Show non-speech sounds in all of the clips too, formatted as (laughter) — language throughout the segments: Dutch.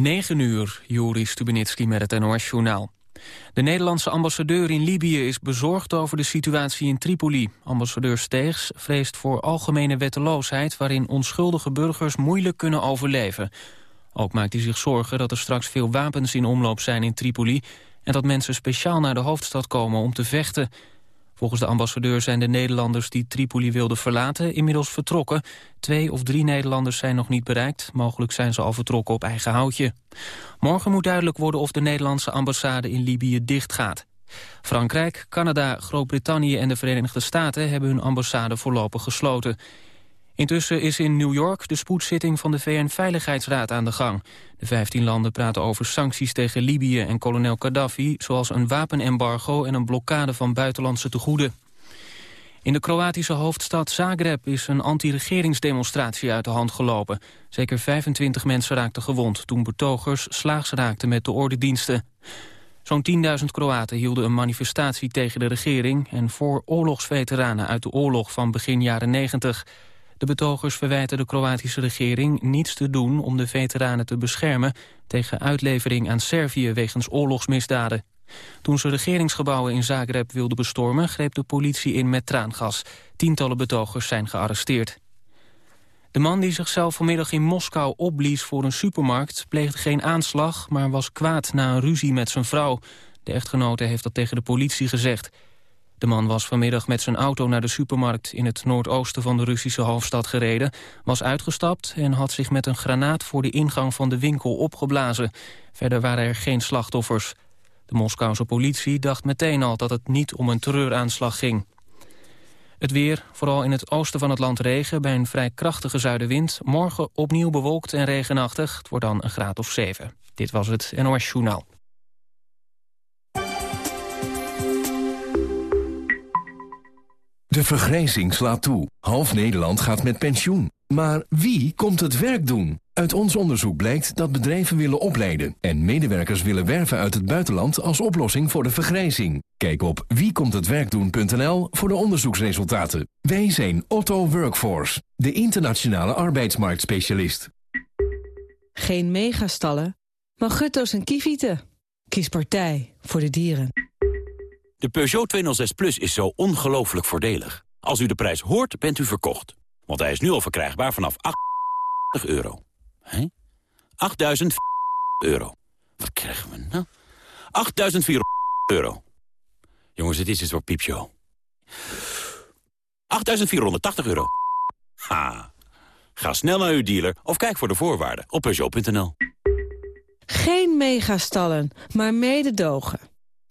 9 uur, Juri Stubenitski met het NOS-journaal. De Nederlandse ambassadeur in Libië is bezorgd over de situatie in Tripoli. Ambassadeur Steegs vreest voor algemene wetteloosheid... waarin onschuldige burgers moeilijk kunnen overleven. Ook maakt hij zich zorgen dat er straks veel wapens in omloop zijn in Tripoli... en dat mensen speciaal naar de hoofdstad komen om te vechten. Volgens de ambassadeur zijn de Nederlanders die Tripoli wilden verlaten inmiddels vertrokken. Twee of drie Nederlanders zijn nog niet bereikt. Mogelijk zijn ze al vertrokken op eigen houtje. Morgen moet duidelijk worden of de Nederlandse ambassade in Libië dichtgaat. Frankrijk, Canada, Groot-Brittannië en de Verenigde Staten hebben hun ambassade voorlopig gesloten. Intussen is in New York de spoedzitting van de VN-veiligheidsraad aan de gang. De 15 landen praten over sancties tegen Libië en kolonel Gaddafi... zoals een wapenembargo en een blokkade van buitenlandse tegoeden. In de Kroatische hoofdstad Zagreb is een anti-regeringsdemonstratie uit de hand gelopen. Zeker 25 mensen raakten gewond toen betogers slaags raakten met de ordendiensten. Zo'n 10.000 Kroaten hielden een manifestatie tegen de regering... en voor oorlogsveteranen uit de oorlog van begin jaren 90... De betogers verwijten de Kroatische regering niets te doen om de veteranen te beschermen tegen uitlevering aan Servië wegens oorlogsmisdaden. Toen ze regeringsgebouwen in Zagreb wilden bestormen, greep de politie in met traangas. Tientallen betogers zijn gearresteerd. De man die zichzelf vanmiddag in Moskou opblies voor een supermarkt... pleegde geen aanslag, maar was kwaad na een ruzie met zijn vrouw. De echtgenote heeft dat tegen de politie gezegd. De man was vanmiddag met zijn auto naar de supermarkt in het noordoosten van de Russische hoofdstad gereden, was uitgestapt en had zich met een granaat voor de ingang van de winkel opgeblazen. Verder waren er geen slachtoffers. De Moskouse politie dacht meteen al dat het niet om een terreuraanslag ging. Het weer, vooral in het oosten van het land regen bij een vrij krachtige zuidenwind. Morgen opnieuw bewolkt en regenachtig. Het wordt dan een graad of 7. Dit was het NOS Journaal. De vergrijzing slaat toe. Half Nederland gaat met pensioen. Maar wie komt het werk doen? Uit ons onderzoek blijkt dat bedrijven willen opleiden... en medewerkers willen werven uit het buitenland als oplossing voor de vergrijzing. Kijk op wiekomthetwerkdoen.nl voor de onderzoeksresultaten. Wij zijn Otto Workforce, de internationale arbeidsmarktspecialist. Geen megastallen, maar gutto's en kievieten. Kies partij voor de dieren. De Peugeot 206 Plus is zo ongelooflijk voordelig. Als u de prijs hoort, bent u verkocht. Want hij is nu al verkrijgbaar vanaf 8 euro. Hé? 8.000 euro. Wat krijgen we nou? 8.400 euro. Jongens, het is een soort piepshow. 8.480 euro. Ha. Ga snel naar uw dealer of kijk voor de voorwaarden op Peugeot.nl. Geen megastallen, maar mededogen.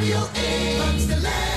Radio A. Amsterdam.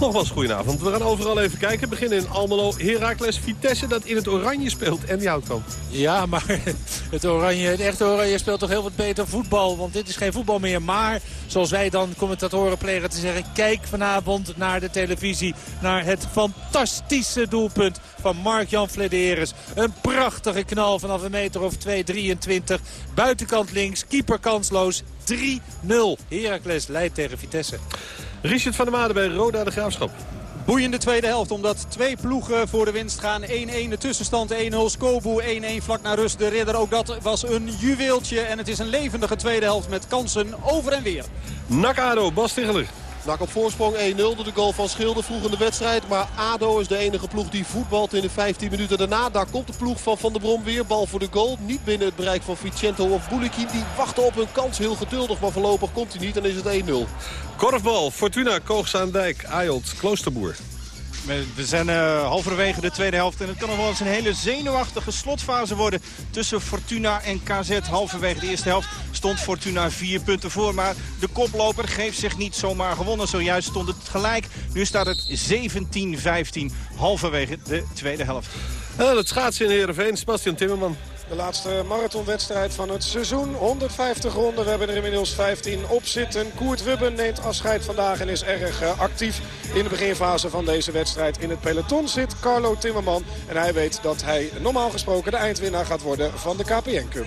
Nogmaals, goedenavond. We gaan overal even kijken. We beginnen in Almelo. Heracles Vitesse dat in het oranje speelt. En die houdt. Ja, maar (laughs) het, oranje, het echte oranje speelt toch heel wat beter voetbal. Want dit is geen voetbal meer. Maar, zoals wij dan commentatoren plegen te zeggen... kijk vanavond naar de televisie. Naar het fantastische doelpunt van Mark-Jan Flederis. Een prachtige knal vanaf een meter of 2,23. Buitenkant links, keeper kansloos. 3-0. Heracles leidt tegen Vitesse. Richard van der Made bij Roda de Graafschap. Boeiende tweede helft, omdat twee ploegen voor de winst gaan. 1-1 de tussenstand, 1-0 Skobu, 1-1 vlak naar rust. De ridder, ook dat was een juweeltje. En het is een levendige tweede helft met kansen over en weer. Nakado, Bas. Nak op voorsprong 1-0 door de goal van Schilder vroeg in de wedstrijd. Maar ADO is de enige ploeg die voetbalt in de 15 minuten daarna. Daar komt de ploeg van Van der Brom weer. Bal voor de goal. Niet binnen het bereik van Vicento of Boulikin. Die wachten op hun kans heel geduldig. Maar voorlopig komt hij niet. Dan is het 1-0. Korfbal, Fortuna, Koogsaandijk, Ayot, Kloosterboer. We zijn uh, halverwege de tweede helft en het kan nog wel eens een hele zenuwachtige slotfase worden tussen Fortuna en KZ. Halverwege de eerste helft stond Fortuna vier punten voor. Maar de koploper geeft zich niet zomaar gewonnen. Zojuist stond het gelijk. Nu staat het 17-15 halverwege de tweede helft. Uh, het schaatsen in Heerenveen, Sebastian Timmerman. De laatste marathonwedstrijd van het seizoen. 150 ronden. We hebben er inmiddels 15 op zitten. Koert Wubben neemt afscheid vandaag en is erg uh, actief in de beginfase van deze wedstrijd. In het peloton zit Carlo Timmerman. En hij weet dat hij normaal gesproken de eindwinnaar gaat worden van de KPN Cup.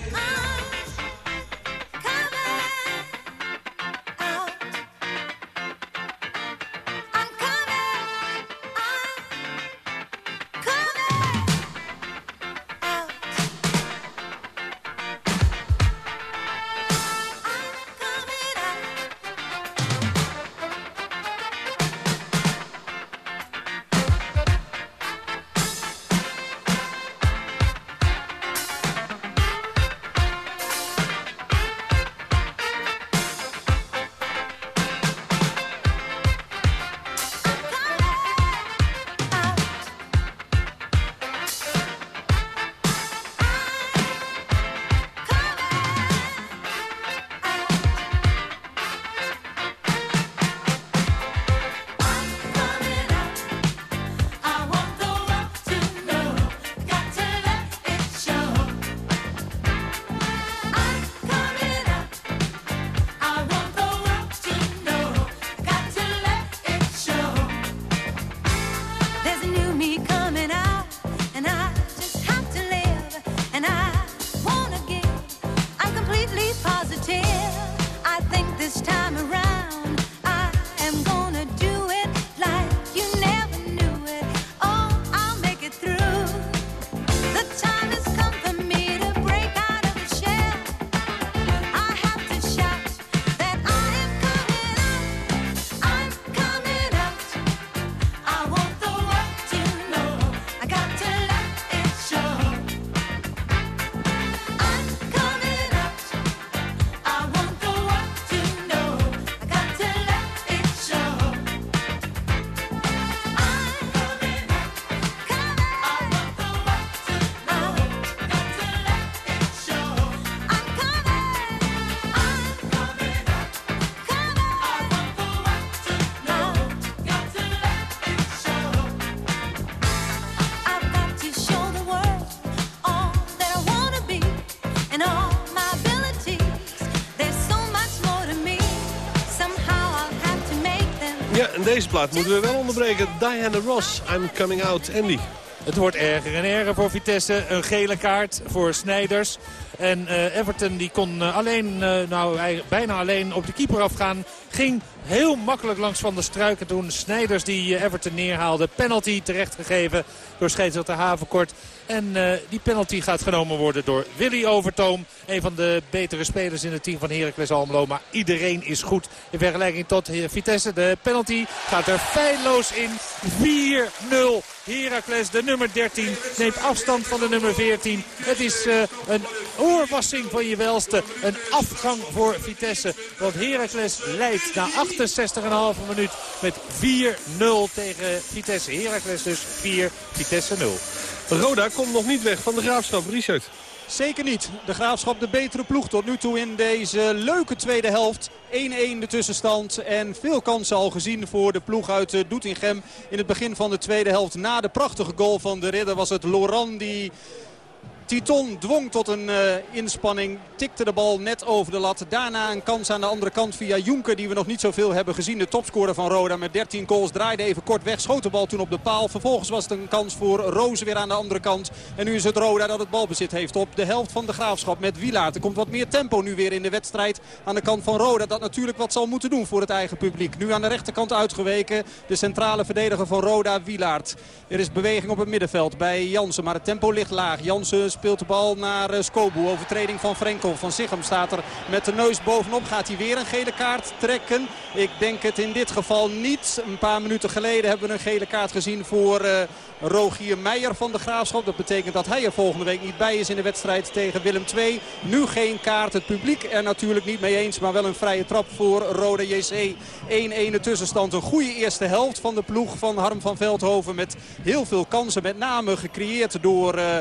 Deze plaat moeten we wel onderbreken. Diana Ross, I'm coming out. Andy. Het wordt erger en erger voor Vitesse. Een gele kaart voor Snijders. En uh, Everton die kon uh, alleen, uh, nou bijna alleen op de keeper afgaan. Ging heel makkelijk langs Van der Struiken toen Snijders die Everton neerhaalde. Penalty terechtgegeven door scheidsrechter Havenkort. En die penalty gaat genomen worden door Willy Overtoom. Een van de betere spelers in het team van Heracles Almelo. Maar iedereen is goed in vergelijking tot Vitesse. De penalty gaat er feilloos in. 4-0. Heracles, de nummer 13, neemt afstand van de nummer 14. Het is uh, een oorwassing van je welste. Een afgang voor Vitesse. Want Heracles leidt na 68,5 minuut met 4-0 tegen Vitesse. Heracles dus 4, Vitesse 0. Roda komt nog niet weg van de Graafschap. Richard. Zeker niet. De Graafschap de betere ploeg tot nu toe in deze leuke tweede helft. 1-1 de tussenstand en veel kansen al gezien voor de ploeg uit eh, Doetinchem. In het begin van de tweede helft na de prachtige goal van de ridder was het Loran die Titon dwong tot een uh, inspanning. Tikte de bal net over de lat. Daarna een kans aan de andere kant via Jonker. Die we nog niet zoveel hebben gezien. De topscorer van Roda met 13 goals. Draaide even kort weg. Schoot de bal toen op de paal. Vervolgens was het een kans voor Rozen weer aan de andere kant. En nu is het Roda dat het balbezit heeft op de helft van de Graafschap met Wilaert. Er komt wat meer tempo nu weer in de wedstrijd aan de kant van Roda. Dat natuurlijk wat zal moeten doen voor het eigen publiek. Nu aan de rechterkant uitgeweken. De centrale verdediger van Roda, Wilaert. Er is beweging op het middenveld bij Jansen. Maar het tempo ligt laag. Jansen speelt de bal naar uh. Overtreding van Frenkel. Van Zichem staat er met de neus bovenop. Gaat hij weer een gele kaart trekken? Ik denk het in dit geval niet. Een paar minuten geleden hebben we een gele kaart gezien voor uh, Rogier Meijer van de Graafschap. Dat betekent dat hij er volgende week niet bij is in de wedstrijd tegen Willem II. Nu geen kaart. Het publiek er natuurlijk niet mee eens. Maar wel een vrije trap voor Rode JC. 1-1 de tussenstand. Een goede eerste helft van de ploeg van Harm van Veldhoven. Met heel veel kansen. Met name gecreëerd door... Uh,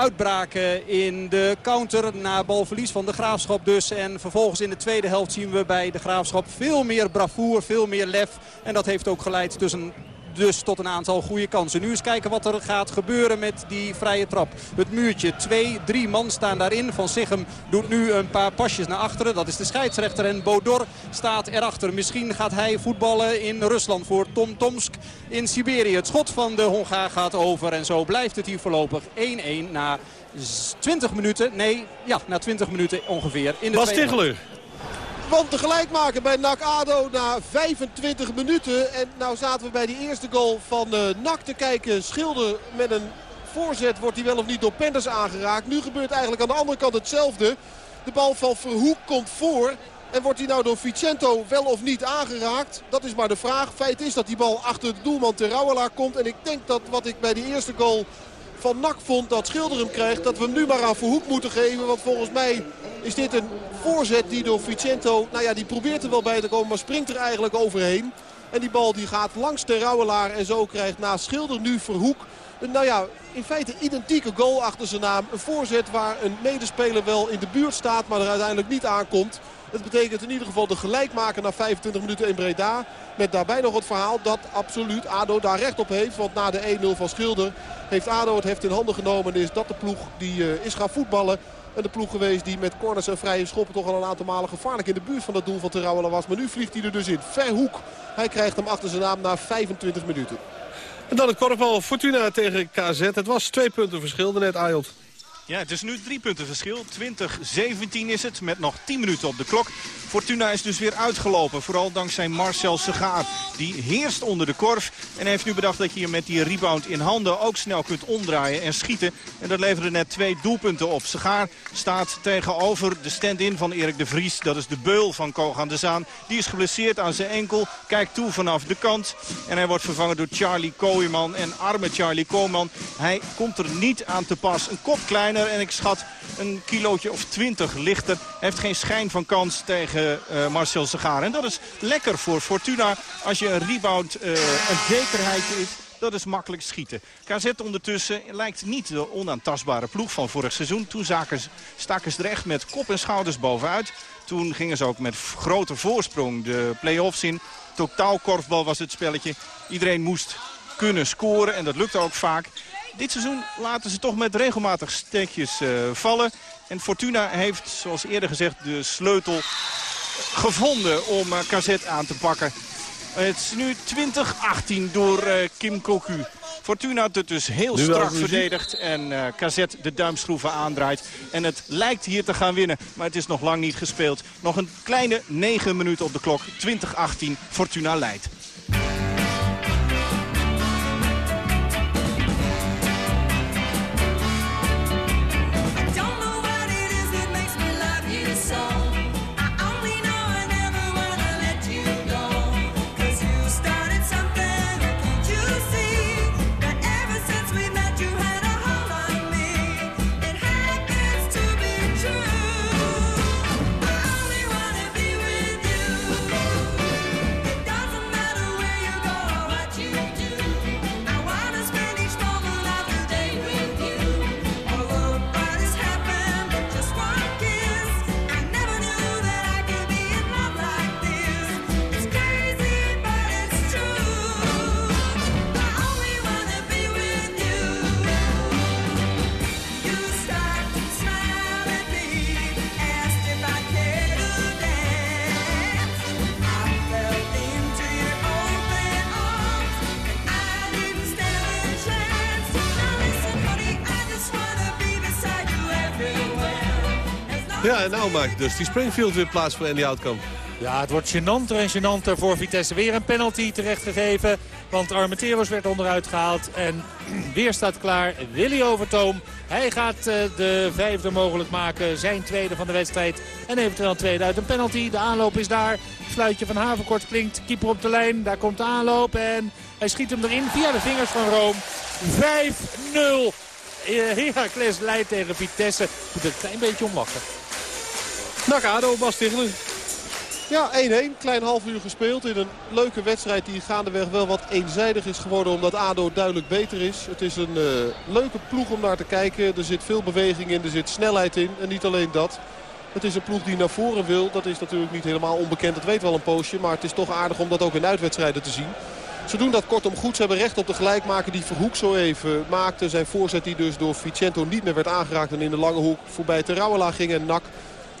uitbraken in de counter na balverlies van de Graafschap dus. En vervolgens in de tweede helft zien we bij de Graafschap veel meer bravoer, veel meer lef. En dat heeft ook geleid tussen dus tot een aantal goede kansen. Nu eens kijken wat er gaat gebeuren met die vrije trap. Het muurtje. Twee, drie man staan daarin. Van Sichem doet nu een paar pasjes naar achteren. Dat is de scheidsrechter. En Bodor staat erachter. Misschien gaat hij voetballen in Rusland voor Tom Tomsk in Siberië. Het schot van de Hongaar gaat over. En zo blijft het hier voorlopig 1-1 na 20 minuten. Nee, ja, na 20 minuten ongeveer. In de Bas Ticheler. Want de gelijkmaker bij NAC ADO na 25 minuten. En nou zaten we bij die eerste goal van uh, NAC te kijken. Schilder met een voorzet wordt hij wel of niet door Penders aangeraakt. Nu gebeurt eigenlijk aan de andere kant hetzelfde. De bal van Verhoek komt voor. En wordt hij nou door Vicento wel of niet aangeraakt? Dat is maar de vraag. Feit is dat die bal achter de doelman Terouwelaar komt. En ik denk dat wat ik bij die eerste goal van NAC vond dat Schilder hem krijgt. Dat we hem nu maar aan Verhoek moeten geven. Want volgens mij is dit een voorzet die door Vicento... Nou ja, die probeert er wel bij te komen, maar springt er eigenlijk overheen. En die bal die gaat langs de Rouwelaar. En zo krijgt na Schilder nu Verhoek... Een, nou ja, in feite identieke goal achter zijn naam. Een voorzet waar een medespeler wel in de buurt staat, maar er uiteindelijk niet aankomt. Het betekent in ieder geval de gelijkmaker na 25 minuten in Breda. Met daarbij nog het verhaal dat absoluut ADO daar recht op heeft. Want na de 1-0 van Schilder heeft ADO het heft in handen genomen. En is dat de ploeg die uh, is gaan voetballen. En de ploeg geweest die met corners en vrije schoppen toch al een aantal malen gevaarlijk in de buurt van het doel van Terouwela was. Maar nu vliegt hij er dus in. Verhoek. Hij krijgt hem achter zijn naam na 25 minuten. En dan het korfbal Fortuna tegen KZ. Het was twee punten verschil net Ayot. Ja, het is nu drie punten verschil. 20-17 is het met nog 10 minuten op de klok. Fortuna is dus weer uitgelopen. Vooral dankzij Marcel Segaar. Die heerst onder de korf. En heeft nu bedacht dat je met die rebound in handen ook snel kunt omdraaien en schieten. En dat leverde net twee doelpunten op. Segaar staat tegenover de stand-in van Erik de Vries. Dat is de beul van Kogan de Zaan. Die is geblesseerd aan zijn enkel. Kijkt toe vanaf de kant. En hij wordt vervangen door Charlie Kooijman. En arme Charlie Kooijman. Hij komt er niet aan te pas. Een kop kleiner en ik schat een kilootje of 20 lichter. Heeft geen schijn van kans tegen uh, Marcel Segaar. En dat is lekker voor Fortuna als je een rebound uh, een zekerheidje is. Dat is makkelijk schieten. KZ ondertussen lijkt niet de onaantastbare ploeg van vorig seizoen. Toen staken ze er met kop en schouders bovenuit. Toen gingen ze ook met grote voorsprong de play-offs in. Totaal korfbal was het spelletje. Iedereen moest kunnen scoren en dat lukte ook vaak. Dit seizoen laten ze toch met regelmatig steekjes uh, vallen. En Fortuna heeft, zoals eerder gezegd, de sleutel gevonden om uh, KZ aan te pakken. Het is nu 2018 door uh, Kim Koku. Fortuna het dus heel nu strak verdedigd en uh, KZ de duimschroeven aandraait. En het lijkt hier te gaan winnen, maar het is nog lang niet gespeeld. Nog een kleine 9 minuten op de klok. 2018, Fortuna leidt. En nou maakt dus die Springfield weer plaats voor Andy Houtkamp. Ja, het wordt gênanter en gênanter voor Vitesse. Weer een penalty terechtgegeven. Want Armenteros werd onderuit gehaald. En (clears throat) weer staat klaar Willy Overtoom. Hij gaat uh, de vijfde mogelijk maken. Zijn tweede van de wedstrijd. En eventueel tweede uit een penalty. De aanloop is daar. Fluitje van Havenkort klinkt. Keeper op de lijn. Daar komt de aanloop. En hij schiet hem erin via de vingers van Room. 5-0. Heracles leidt tegen Vitesse. Moet een klein beetje om. Nak Ado, Bas Ja, 1-1. Klein half uur gespeeld in een leuke wedstrijd die gaandeweg wel wat eenzijdig is geworden. Omdat ADO duidelijk beter is. Het is een uh, leuke ploeg om naar te kijken. Er zit veel beweging in, er zit snelheid in. En niet alleen dat. Het is een ploeg die naar voren wil. Dat is natuurlijk niet helemaal onbekend. Dat weet wel een poosje. Maar het is toch aardig om dat ook in uitwedstrijden te zien. Ze doen dat kortom goed. Ze hebben recht op de gelijkmaker die Verhoek zo even maakte. Zijn voorzet die dus door Vicento niet meer werd aangeraakt. En in de lange hoek voorbij Terouwela ging. En Nak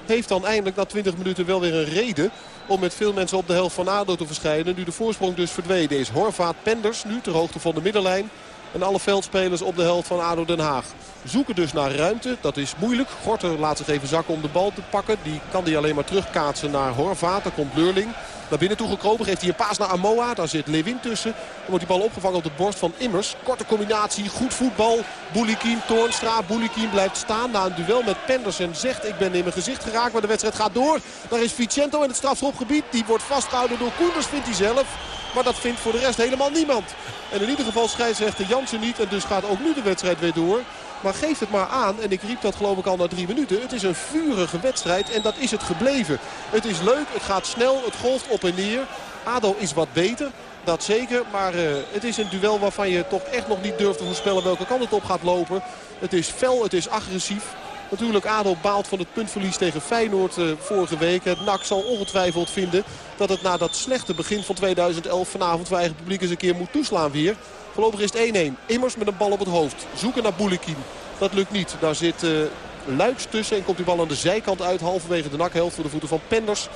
heeft dan eindelijk na 20 minuten wel weer een reden om met veel mensen op de helft van ADO te verschijnen. Nu de voorsprong dus verdwenen is. Horvaat Penders nu ter hoogte van de middenlijn. En alle veldspelers op de helft van ADO Den Haag. Zoeken dus naar ruimte. Dat is moeilijk. Gorter laat zich even zakken om de bal te pakken. Die kan die alleen maar terugkaatsen naar Horvaat. Dan komt Leurling. Naar binnen toe gekropen. Geeft hij een paas naar Amoa. Daar zit Lewin tussen. Dan wordt die bal opgevangen op de borst van Immers. Korte combinatie. Goed voetbal. Boulikin, Toornstra. Boulikin blijft staan na een duel met Penders. En zegt ik ben in mijn gezicht geraakt. Maar de wedstrijd gaat door. Daar is Vicento in het strafschopgebied. Die wordt vastgehouden door Koenders vindt hij zelf. Maar dat vindt voor de rest helemaal niemand. En in ieder geval scheidsrechter Jansen niet. En dus gaat ook nu de wedstrijd weer door. Maar geef het maar aan. En ik riep dat geloof ik al na drie minuten. Het is een vurige wedstrijd. En dat is het gebleven. Het is leuk. Het gaat snel. Het golft op en neer. ADO is wat beter. Dat zeker. Maar uh, het is een duel waarvan je toch echt nog niet durft te voorspellen welke kant het op gaat lopen. Het is fel. Het is agressief. Natuurlijk ADO baalt van het puntverlies tegen Feyenoord uh, vorige week. Het NAC zal ongetwijfeld vinden dat het na dat slechte begin van 2011 vanavond voor eigen publiek eens een keer moet toeslaan weer. Voorlopig is het 1-1. Immers met een bal op het hoofd. Zoeken naar Boulikin. Dat lukt niet. Daar zit uh, Luiks tussen en komt die bal aan de zijkant uit. Halverwege de nakhelft voor de voeten van Penders.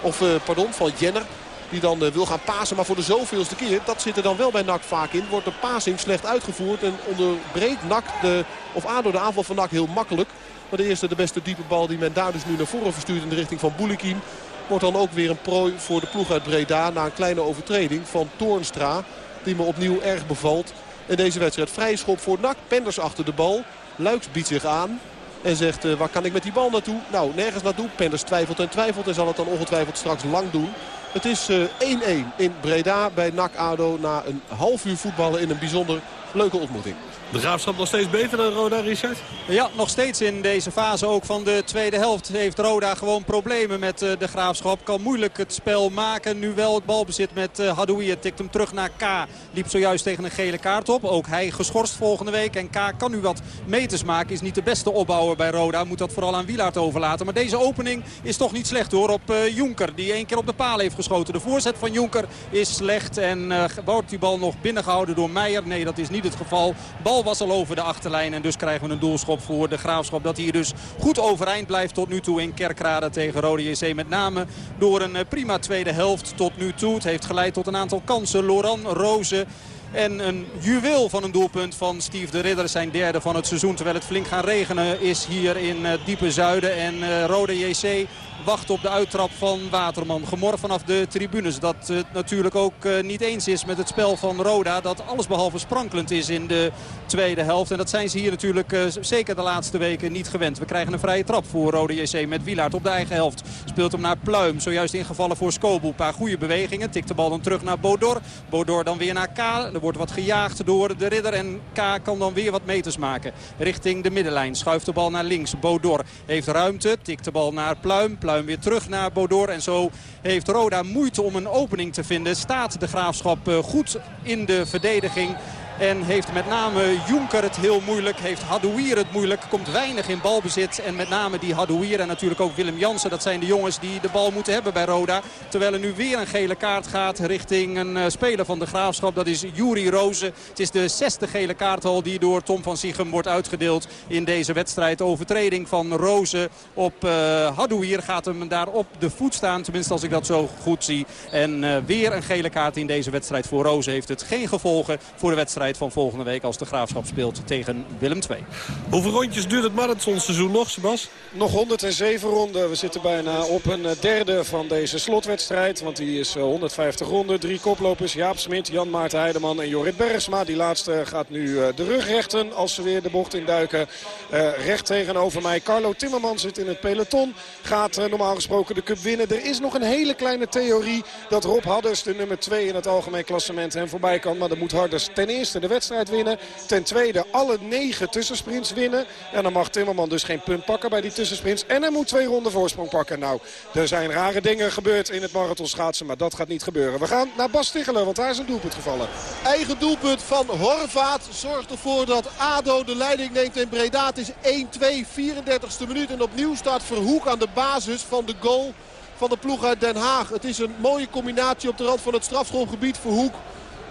Of uh, pardon, van Jenner. Die dan wil gaan pasen, maar voor de zoveelste keer. Dat zit er dan wel bij NAC vaak in. Wordt de pasing slecht uitgevoerd. En onderbreekt NAC de, of ADO de aanval van NAC heel makkelijk. Maar de eerste, de beste diepe bal die men daar dus nu naar voren verstuurt in de richting van Boulikin. Wordt dan ook weer een prooi voor de ploeg uit Breda. Na een kleine overtreding van Toornstra. Die me opnieuw erg bevalt. In deze wedstrijd vrij schop voor NAC. Penders achter de bal. Luiks biedt zich aan. En zegt, uh, waar kan ik met die bal naartoe? Nou, nergens naartoe. Penders twijfelt en twijfelt. En zal het dan ongetwijfeld straks lang doen. Het is 1-1 uh, in Breda bij NAC ADO. Na een half uur voetballen in een bijzonder leuke ontmoeting. De Graafschap nog steeds beter dan Roda, Richard? Ja, nog steeds in deze fase ook van de tweede helft heeft Roda gewoon problemen met uh, de Graafschap. Kan moeilijk het spel maken. Nu wel het balbezit met uh, Hadoui. Tikt hem terug naar K. Liep zojuist tegen een gele kaart op. Ook hij geschorst volgende week. En K kan nu wat meters maken. Is niet de beste opbouwer bij Roda. Moet dat vooral aan Wielaert overlaten. Maar deze opening is toch niet slecht hoor. Op uh, Jonker die één keer op de paal heeft geschoten. De voorzet van Jonker is slecht. En wordt die bal nog binnengehouden door Meijer. Nee, dat is niet het geval. Bal was al over de achterlijn. En dus krijgen we een doelschop voor de Graafschap. Dat hier dus goed overeind blijft tot nu toe in Kerkrade tegen Rode JC. Met name door een prima tweede helft tot nu toe. Het heeft geleid tot een aantal kansen. Loran, Rozen... En een juweel van een doelpunt van Steve de Ridder. Zijn derde van het seizoen. Terwijl het flink gaan regenen is hier in het diepe zuiden. En uh, Rode JC wacht op de uittrap van Waterman. Gemor vanaf de tribunes. Dat het uh, natuurlijk ook uh, niet eens is met het spel van Roda. Dat allesbehalve sprankelend is in de tweede helft. En dat zijn ze hier natuurlijk uh, zeker de laatste weken niet gewend. We krijgen een vrije trap voor Rode JC met Wilaert op de eigen helft. Speelt hem naar Pluim. Zojuist ingevallen voor Skobu. Een paar goede bewegingen. Tikt de bal dan terug naar Bodor. Bodor dan weer naar K. Er wordt wat gejaagd door de Ridder. En K kan dan weer wat meters maken. Richting de middenlijn. Schuift de bal naar links. Bodor heeft ruimte. Tikt de bal naar Pluim. Pluim weer terug naar Bodor. En zo heeft Roda moeite om een opening te vinden. Staat de Graafschap goed in de verdediging. En heeft met name Jonker het heel moeilijk. Heeft Hadouier het moeilijk. Komt weinig in balbezit. En met name die Hadouier en natuurlijk ook Willem Jansen. Dat zijn de jongens die de bal moeten hebben bij Roda. Terwijl er nu weer een gele kaart gaat richting een uh, speler van de Graafschap. Dat is Juri Rozen. Het is de zesde gele kaart al die door Tom van Siegem wordt uitgedeeld in deze wedstrijd. Overtreding van Rozen op uh, Hadouier gaat hem daar op de voet staan. Tenminste als ik dat zo goed zie. En uh, weer een gele kaart in deze wedstrijd voor Rozen. Heeft het geen gevolgen voor de wedstrijd van volgende week als de Graafschap speelt tegen Willem II. Hoeveel rondjes duurt het marathonseizoen nog, Sebas? Nog 107 ronden. We zitten bijna op een derde van deze slotwedstrijd. Want die is 150 ronden. Drie koplopers. Jaap Smit, Jan Maarten Heideman en Jorrit Bergsma. Die laatste gaat nu de rug rechten als ze weer de bocht induiken. Uh, recht tegenover mij. Carlo Timmerman zit in het peloton. Gaat uh, normaal gesproken de cup winnen. Er is nog een hele kleine theorie dat Rob Hadders, de nummer 2 in het algemeen klassement, hem voorbij kan. Maar dan moet Hadders ten eerste eerste de wedstrijd winnen. Ten tweede alle negen tussensprints winnen. En dan mag Timmerman dus geen punt pakken bij die tussensprints. En hij moet twee ronden voorsprong pakken. Nou, er zijn rare dingen gebeurd in het marathonschaatsen. Maar dat gaat niet gebeuren. We gaan naar Bas Ticheler, want daar is een doelpunt gevallen. Eigen doelpunt van Horvaat zorgt ervoor dat ADO de leiding neemt in Breda. Het is 1-2, 34ste minuut. En opnieuw staat Verhoek aan de basis van de goal van de ploeg uit Den Haag. Het is een mooie combinatie op de rand van het strafschopgebied. Verhoek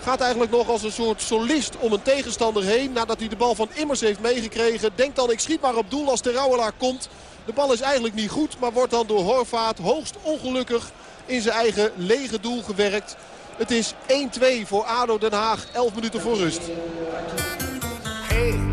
gaat eigenlijk nog als een soort solist om een tegenstander heen. Nadat hij de bal van Immers heeft meegekregen. Denkt dan ik schiet maar op doel als de Rauwelaar komt. De bal is eigenlijk niet goed, maar wordt dan door Horvaat hoogst ongelukkig in zijn eigen lege doel gewerkt. Het is 1-2 voor ADO Den Haag. 11 minuten voor rust. Hey,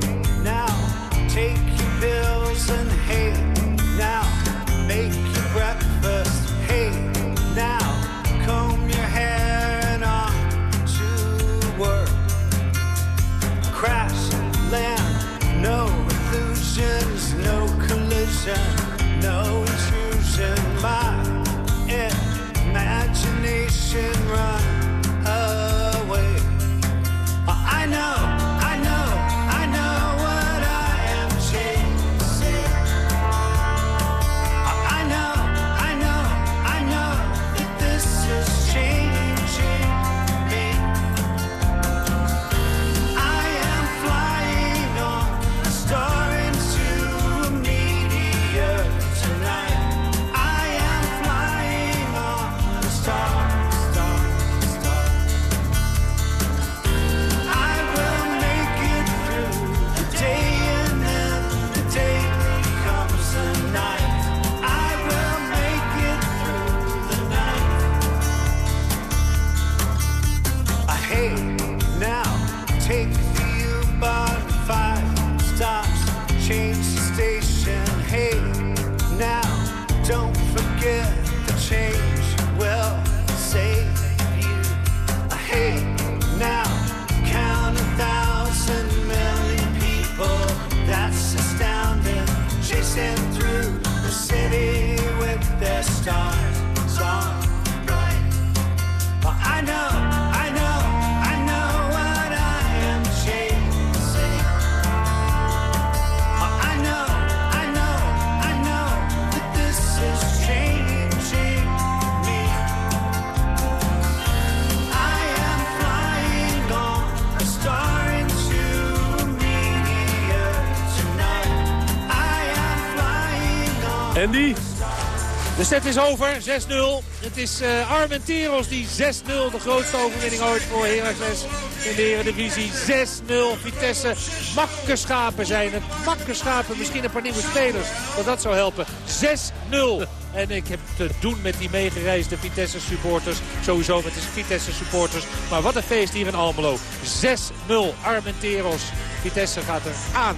land, no illusions, no collision, no intrusion. My Set is over, 6-0. Het is uh, Armenteros die 6-0 de grootste overwinning ooit voor Heracles in de Eredivisie. 6-0 Vitesse. Makkerschapen zijn het. Makkerschapen, misschien een paar nieuwe spelers. Dat dat zou helpen. 6-0. En ik heb te doen met die meegereisde Vitesse supporters. Sowieso met de Vitesse supporters. Maar wat een feest hier in Almelo. 6-0 Armenteros. Vitesse gaat er aan.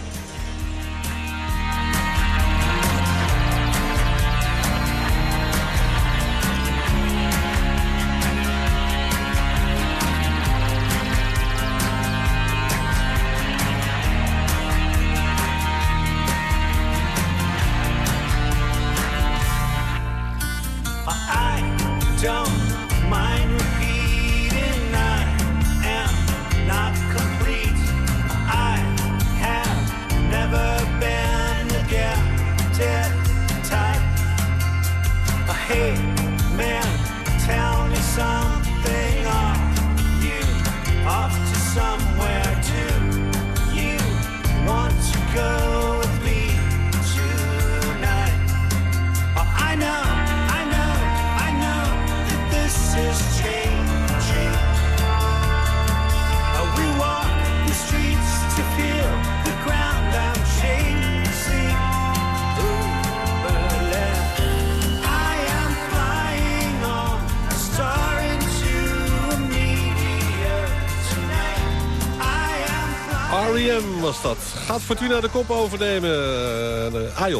Fortuna de kop overnemen? Uh.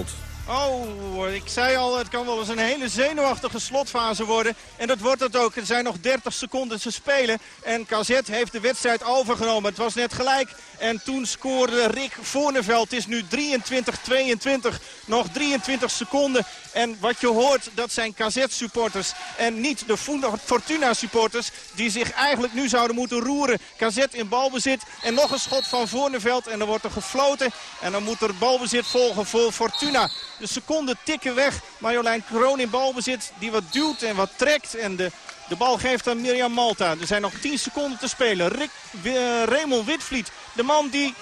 Oh, ik zei al, het kan wel eens een hele zenuwachtige slotfase worden. En dat wordt het ook. Er zijn nog 30 seconden te spelen. En KZ heeft de wedstrijd overgenomen. Het was net gelijk. En toen scoorde Rick Voorneveld. Het is nu 23-22. Nog 23 seconden. En wat je hoort, dat zijn KZ-supporters. En niet de Fortuna-supporters die zich eigenlijk nu zouden moeten roeren. KZ in balbezit. En nog een schot van Voorneveld. En dan wordt er gefloten. En dan moet er balbezit volgen voor Fortuna. De seconden tikken weg. Marjolein Kroon in balbezit die wat duwt en wat trekt. En de, de bal geeft aan Mirjam Malta. Er zijn nog 10 seconden te spelen. Rick, uh, Raymond Witvliet, de man die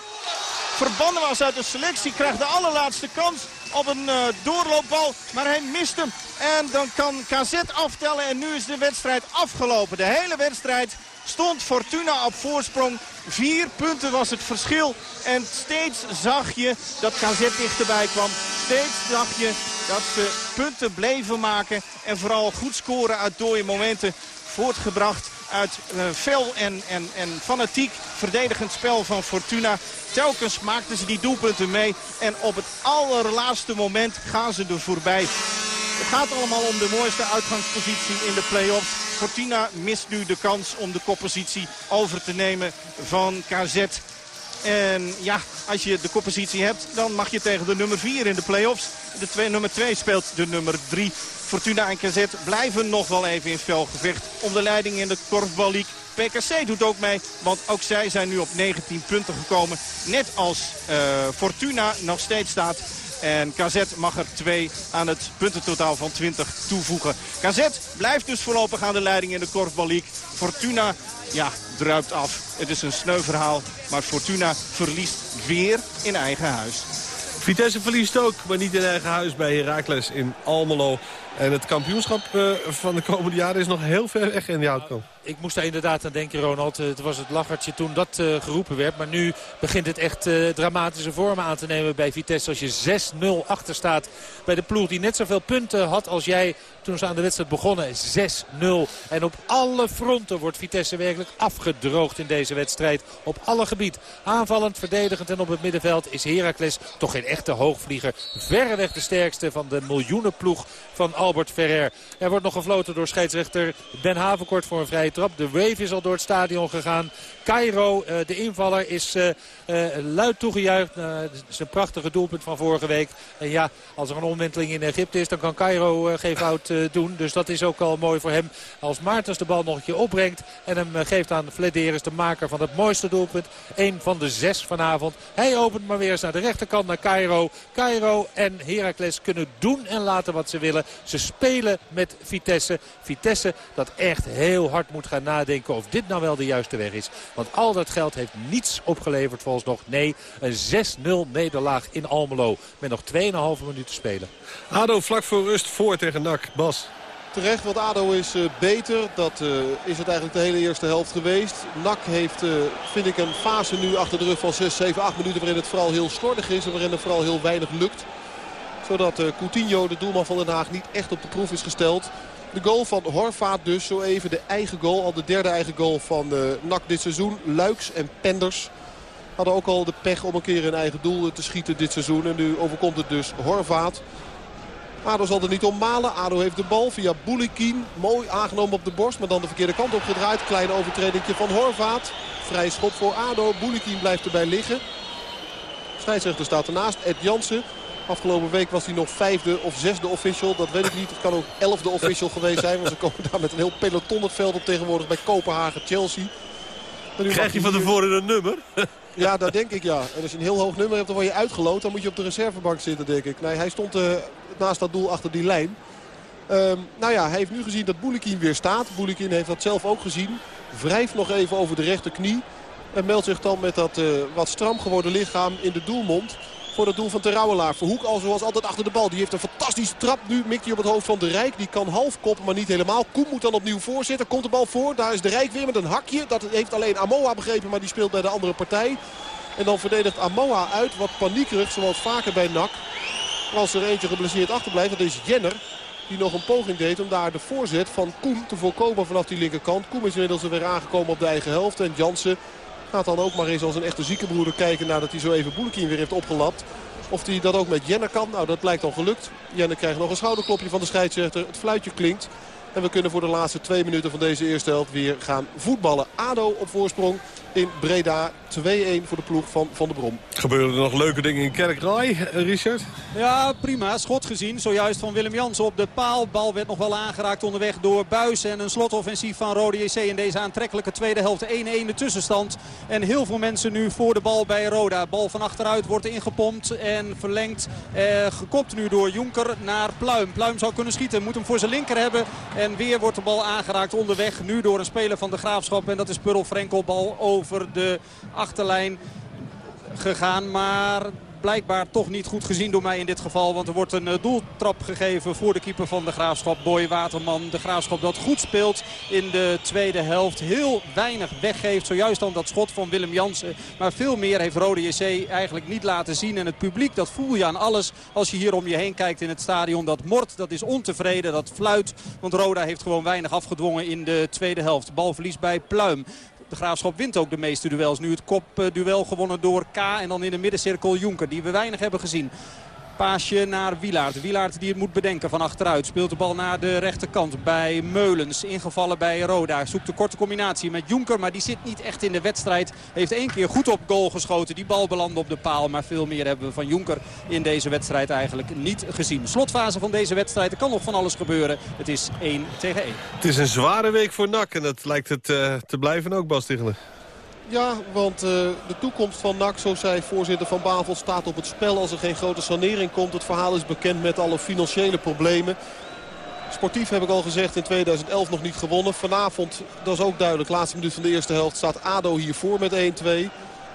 verbannen was uit de selectie, krijgt de allerlaatste kans op een uh, doorloopbal. Maar hij mist hem. En dan kan KZ aftellen en nu is de wedstrijd afgelopen. De hele wedstrijd stond Fortuna op voorsprong. Vier punten was het verschil. En steeds zag je dat KZ dichterbij kwam. Steeds zag je dat ze punten bleven maken. En vooral goed scoren uit dode momenten. Voortgebracht uit uh, fel en, en, en fanatiek verdedigend spel van Fortuna. Telkens maakten ze die doelpunten mee. En op het allerlaatste moment gaan ze er voorbij. Het gaat allemaal om de mooiste uitgangspositie in de play-offs. Fortuna mist nu de kans om de koppositie over te nemen van KZ. En ja, als je de koppositie hebt, dan mag je tegen de nummer 4 in de play-offs. De twee, nummer 2 speelt de nummer 3. Fortuna en KZ blijven nog wel even in fel gevecht om de leiding in de Korfbal League. PKC doet ook mee, want ook zij zijn nu op 19 punten gekomen. Net als uh, Fortuna nog steeds staat en KZ mag er twee aan het puntentotaal van 20 toevoegen. KZ blijft dus voorlopig aan de leiding in de Korfbal League. Fortuna, ja, druipt af. Het is een sneu verhaal, maar Fortuna verliest weer in eigen huis. Vitesse verliest ook, maar niet in eigen huis bij Heracles in Almelo. En het kampioenschap uh, van de komende jaren is nog heel ver weg in die outcome. Ik moest daar inderdaad aan denken, Ronald. Het was het lachertje toen dat uh, geroepen werd. Maar nu begint het echt dramatische vormen aan te nemen bij Vitesse. Als je 6-0 achter staat bij de ploeg die net zoveel punten had als jij toen ze aan de wedstrijd begonnen. 6-0. En op alle fronten wordt Vitesse werkelijk afgedroogd in deze wedstrijd. Op alle gebied. Aanvallend, verdedigend en op het middenveld is Heracles toch geen echte hoogvlieger. Verreweg de sterkste van de miljoenenploeg van Albert Ferrer. Er wordt nog gefloten door scheidsrechter Ben Havenkort voor een vrije trap. De wave is al door het stadion gegaan. Cairo, uh, de invaller, is uh, uh, luid toegejuicht. Het is een prachtige doelpunt van vorige week. En ja, als er een omwenteling in Egypte is, dan kan Cairo geen fout doen. Dus dat is ook al mooi voor hem. Als Maartens de bal nog een keer opbrengt en hem geeft aan Flederis, de maker van het mooiste doelpunt. Eén van de zes vanavond. Hij opent maar weer eens naar de rechterkant naar Cairo. Cairo en Heracles kunnen doen en laten wat ze willen. Ze spelen met Vitesse. Vitesse dat echt heel hard moet gaan nadenken of dit nou wel de juiste weg is. Want al dat geld heeft niets opgeleverd volgens nog. Nee, een 6-0 nederlaag in Almelo. Met nog 2,5 minuten te spelen. ADO vlak voor rust voor tegen NAC. Bas. Terecht, want ADO is uh, beter. Dat uh, is het eigenlijk de hele eerste helft geweest. NAC heeft, uh, vind ik, een fase nu achter de rug van 6, 7, 8 minuten... waarin het vooral heel slordig is en waarin er vooral heel weinig lukt. Zodat Coutinho, de doelman van Den Haag, niet echt op de proef is gesteld. De goal van Horvaat dus, zo even de eigen goal. Al de derde eigen goal van NAC dit seizoen. Luiks en Penders hadden ook al de pech om een keer een eigen doel te schieten dit seizoen. En nu overkomt het dus Horvaat. ADO zal er niet om malen. ADO heeft de bal via Boulikin. Mooi aangenomen op de borst, maar dan de verkeerde kant op gedraaid. Kleine overtreding van Horvaat. Vrij schop voor ADO. Boulikin blijft erbij liggen. Scheidsrechter staat ernaast. Ed Jansen. Afgelopen week was hij nog vijfde of zesde official. Dat weet ik niet. Het kan ook elfde official geweest zijn. Want ze komen daar met een heel peloton het veld op tegenwoordig bij Kopenhagen, Chelsea. Krijg je van tevoren een nummer? (laughs) Ja, dat denk ik ja. En als je een heel hoog nummer hebt, dan word je uitgeloot. Dan moet je op de reservebank zitten, denk ik. Nee, hij stond uh, naast dat doel achter die lijn. Um, nou ja, hij heeft nu gezien dat Boulikin weer staat. Boulikin heeft dat zelf ook gezien. Wrijft nog even over de rechterknie. En meldt zich dan met dat uh, wat stram geworden lichaam in de doelmond voor het doel van Terouwelaar. Verhoek al zoals altijd achter de bal. Die heeft een fantastische trap. Nu mikt hij op het hoofd van de Rijk. Die kan half koppen, maar niet helemaal. Koen moet dan opnieuw voorzitten. Komt de bal voor. Daar is de Rijk weer met een hakje. Dat heeft alleen Amoa begrepen, maar die speelt bij de andere partij. En dan verdedigt Amoa uit. Wat paniekerig, zoals vaker bij NAC. Als er eentje geblesseerd achterblijft, dat is Jenner. Die nog een poging deed om daar de voorzet van Koen te voorkomen vanaf die linkerkant. Koen is inmiddels weer aangekomen op de eigen helft. En Jansen gaat dan ook maar eens als een echte ziekenbroeder kijken nadat hij zo even Boelekin weer heeft opgelapt. Of hij dat ook met Jenner kan, nou dat blijkt al gelukt. Jenner krijgt nog een schouderklopje van de scheidsrechter. Het fluitje klinkt. En we kunnen voor de laatste twee minuten van deze eerste helft weer gaan voetballen. ADO op voorsprong in Breda. 2-1 voor de ploeg van Van der Brom. Gebeuren er nog leuke dingen in Kerkrij, eh, Richard? Ja, prima. Schot gezien. Zojuist van Willem Jansen op de paal. Bal werd nog wel aangeraakt onderweg door Buis. En een slotoffensief van Rode JC in deze aantrekkelijke tweede helft. 1-1 de tussenstand. En heel veel mensen nu voor de bal bij Roda. Bal van achteruit wordt ingepompt en verlengd. Eh, gekopt nu door Jonker naar Pluim. Pluim zou kunnen schieten. Moet hem voor zijn linker hebben. En weer wordt de bal aangeraakt onderweg. Nu door een speler van de Graafschap. En dat is Purl Frenkel. Bal over de achterlijn gegaan. Maar blijkbaar toch niet goed gezien door mij in dit geval. Want er wordt een eh, doeltrap gegeven voor de keeper van de Graafschap, Boy Waterman. De Graafschap dat goed speelt in de tweede helft. Heel weinig weggeeft. Zojuist dan dat schot van Willem Jansen. Maar veel meer heeft Rode JC eigenlijk niet laten zien. En het publiek, dat voel je aan alles als je hier om je heen kijkt in het stadion. Dat mort, dat is ontevreden, dat fluit. Want Roda heeft gewoon weinig afgedwongen in de tweede helft. Balverlies bij Pluim. De Graafschap wint ook de meeste duels. Nu het kopduel gewonnen door K. En dan in de middencirkel Jonker. Die we weinig hebben gezien. Paasje naar Wilaert. Wilaert die het moet bedenken van achteruit. Speelt de bal naar de rechterkant bij Meulens. Ingevallen bij Roda. Zoekt de korte combinatie met Jonker. Maar die zit niet echt in de wedstrijd. Heeft één keer goed op goal geschoten. Die bal belandde op de paal. Maar veel meer hebben we van Jonker in deze wedstrijd eigenlijk niet gezien. Slotfase van deze wedstrijd. Er kan nog van alles gebeuren. Het is 1 tegen 1. Het is een zware week voor NAC en dat lijkt het eh, te blijven ook, Bas Tichelen. Ja, want uh, de toekomst van NAC, zo zei voorzitter Van Bavel, staat op het spel als er geen grote sanering komt. Het verhaal is bekend met alle financiële problemen. Sportief heb ik al gezegd in 2011 nog niet gewonnen. Vanavond, dat is ook duidelijk, laatste minuut van de eerste helft staat ADO hier voor met 1-2.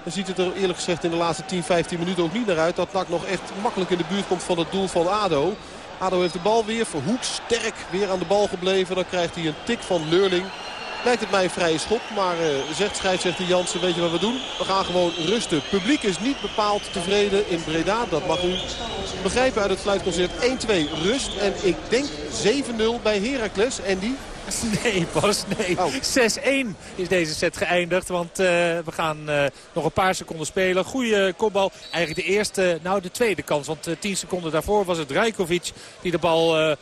Dan ziet het er eerlijk gezegd in de laatste 10, 15 minuten ook niet naar uit. Dat NAC nog echt makkelijk in de buurt komt van het doel van ADO. ADO heeft de bal weer, Verhoek sterk weer aan de bal gebleven. Dan krijgt hij een tik van Leurling. Lijkt het mij een vrije schop. Maar uh, zegt scheidsrechter Jansen, weet je wat we doen? We gaan gewoon rusten. Publiek is niet bepaald tevreden in Breda. Dat mag u begrijpen uit het fluitconcert. 1-2 rust. En ik denk 7-0 bij Heracles. En die... (laughs) Nee, Bas, nee. Oh. 6-1 is deze set geëindigd. Want uh, we gaan uh, nog een paar seconden spelen. Goede kopbal. Eigenlijk de eerste, nou de tweede kans. Want uh, 10 seconden daarvoor was het Rajkovic die de bal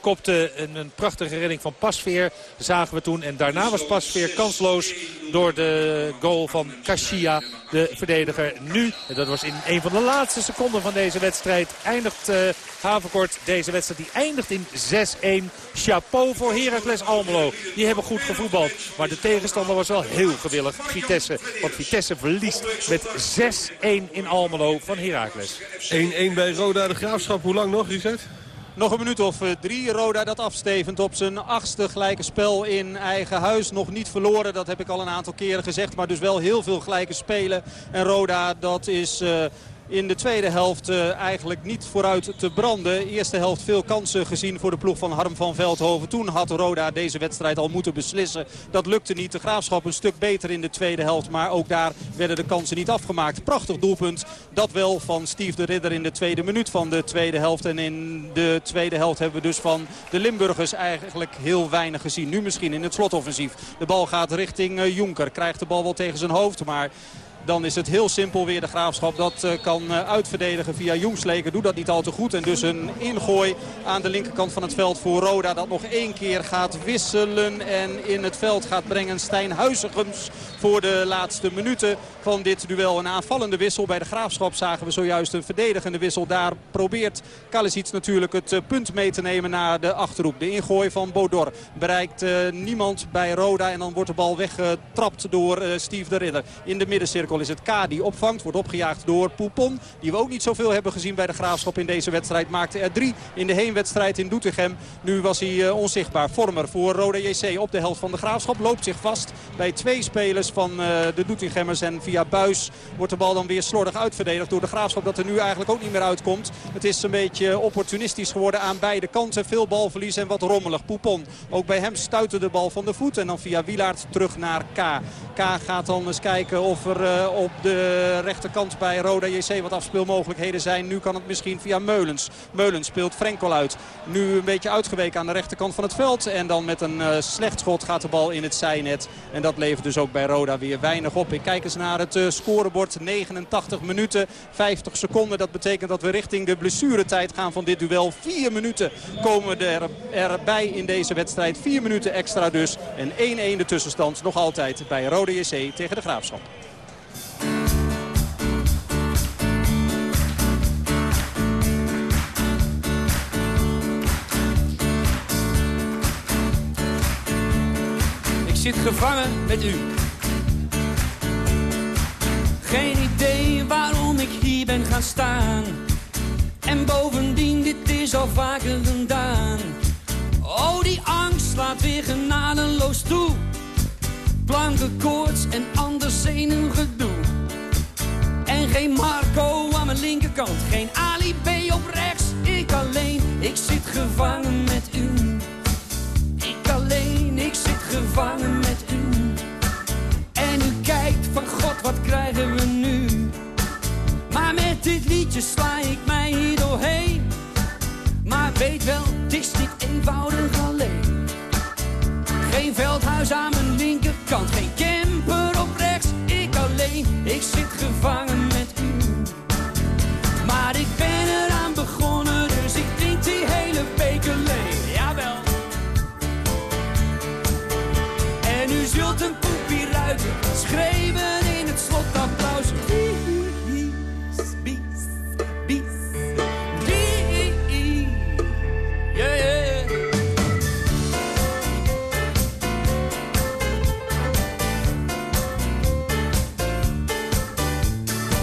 kopte. Een, een, prachtige redding van Pasveer zagen we toen. En daarna was Pasveer kansloos door de goal van Kashia, de verdediger. Nu, en dat was in een van de laatste seconden van deze wedstrijd, eindigt Havenkort deze wedstrijd. Die eindigt in 6-1. Chapeau voor Heracles Almelo. Die hebben goed gevoetbald. Maar de tegenstander was wel heel gewillig. Vitesse. Want Vitesse verliest met 6-1 in Almelo van Heracles. 1-1 bij Roda de Graafschap. Hoe lang nog, Richard? Nog een minuut of drie. Roda dat afstevend op zijn achtste gelijke spel in eigen huis. Nog niet verloren, dat heb ik al een aantal keren gezegd. Maar dus wel heel veel gelijke spelen. En Roda dat is... Uh, in de tweede helft uh, eigenlijk niet vooruit te branden. Eerste helft veel kansen gezien voor de ploeg van Harm van Veldhoven. Toen had Roda deze wedstrijd al moeten beslissen. Dat lukte niet. De Graafschap een stuk beter in de tweede helft. Maar ook daar werden de kansen niet afgemaakt. Prachtig doelpunt. Dat wel van Steve de Ridder in de tweede minuut van de tweede helft. En in de tweede helft hebben we dus van de Limburgers eigenlijk heel weinig gezien. Nu misschien in het slotoffensief. De bal gaat richting uh, Jonker. Krijgt de bal wel tegen zijn hoofd. Maar dan is het heel simpel weer de Graafschap. Dat uh, kan uh, uitverdedigen via Jongsleker. Doet dat niet al te goed. En dus een ingooi aan de linkerkant van het veld voor Roda. Dat nog één keer gaat wisselen. En in het veld gaat brengen Stijn Huizigems voor de laatste minuten van dit duel. Een aanvallende wissel. Bij de Graafschap zagen we zojuist een verdedigende wissel. Daar probeert Kalisic natuurlijk het uh, punt mee te nemen naar de Achterhoek. De ingooi van Bodor bereikt niemand bij Roda. En dan wordt de bal weggetrapt door Steve de Ridder. In de middencirkel is het K die opvangt. Wordt opgejaagd door Poupon. Die we ook niet zoveel hebben gezien bij de Graafschap in deze wedstrijd. Maakte er drie in de heenwedstrijd in Doetinchem. Nu was hij uh, onzichtbaar. Vormer voor Roda JC op de helft van de Graafschap. Loopt zich vast bij twee spelers van uh, de Doetinchemmers. En via Buis wordt de bal dan weer slordig uitverdedigd door de Graafschap. Dat er nu eigenlijk ook niet meer uitkomt. Het is een beetje opportunistisch geworden aan beide kanten. Veel balverlies en wat rommelig. Poupon. Ook bij hem stuitte de bal van de voet. En dan via Wilaert terug naar K. K gaat dan eens kijken of er... Uh, op de rechterkant bij Roda JC wat afspeelmogelijkheden zijn. Nu kan het misschien via Meulens. Meulens speelt Frenkel uit. Nu een beetje uitgeweken aan de rechterkant van het veld. En dan met een uh, slecht schot gaat de bal in het zijnet. En dat levert dus ook bij Roda weer weinig op. Ik kijk eens naar het uh, scorebord. 89 minuten, 50 seconden. Dat betekent dat we richting de blessuretijd gaan van dit duel. Vier minuten komen er, erbij in deze wedstrijd. Vier minuten extra dus. En 1-1 de tussenstand nog altijd bij Roda JC tegen de Graafschap. Zit gevangen met u. Geen idee waarom ik hier ben gaan staan. En bovendien, dit is al vaker gedaan. Oh, die angst slaat weer genadeloos toe. Blanke koorts en ander zenuwgedoe. En geen Marco aan mijn linkerkant. Geen Ali B op rechts. Ik alleen, ik zit gevangen met u. gevangen met u. En u kijkt van God, wat krijgen we nu? Maar met dit liedje sla ik mij hier doorheen. Maar weet wel, het is niet eenvoudig alleen. Geen veldhuis aan mijn linkerkant, geen camper op rechts. Ik alleen, ik zit gevangen met u. Maar ik ben eraan begonnen, zult een poepie ruiken, schreeuwen in het slotapplaus. Bies, bies, bies, bies. Yeah, yeah.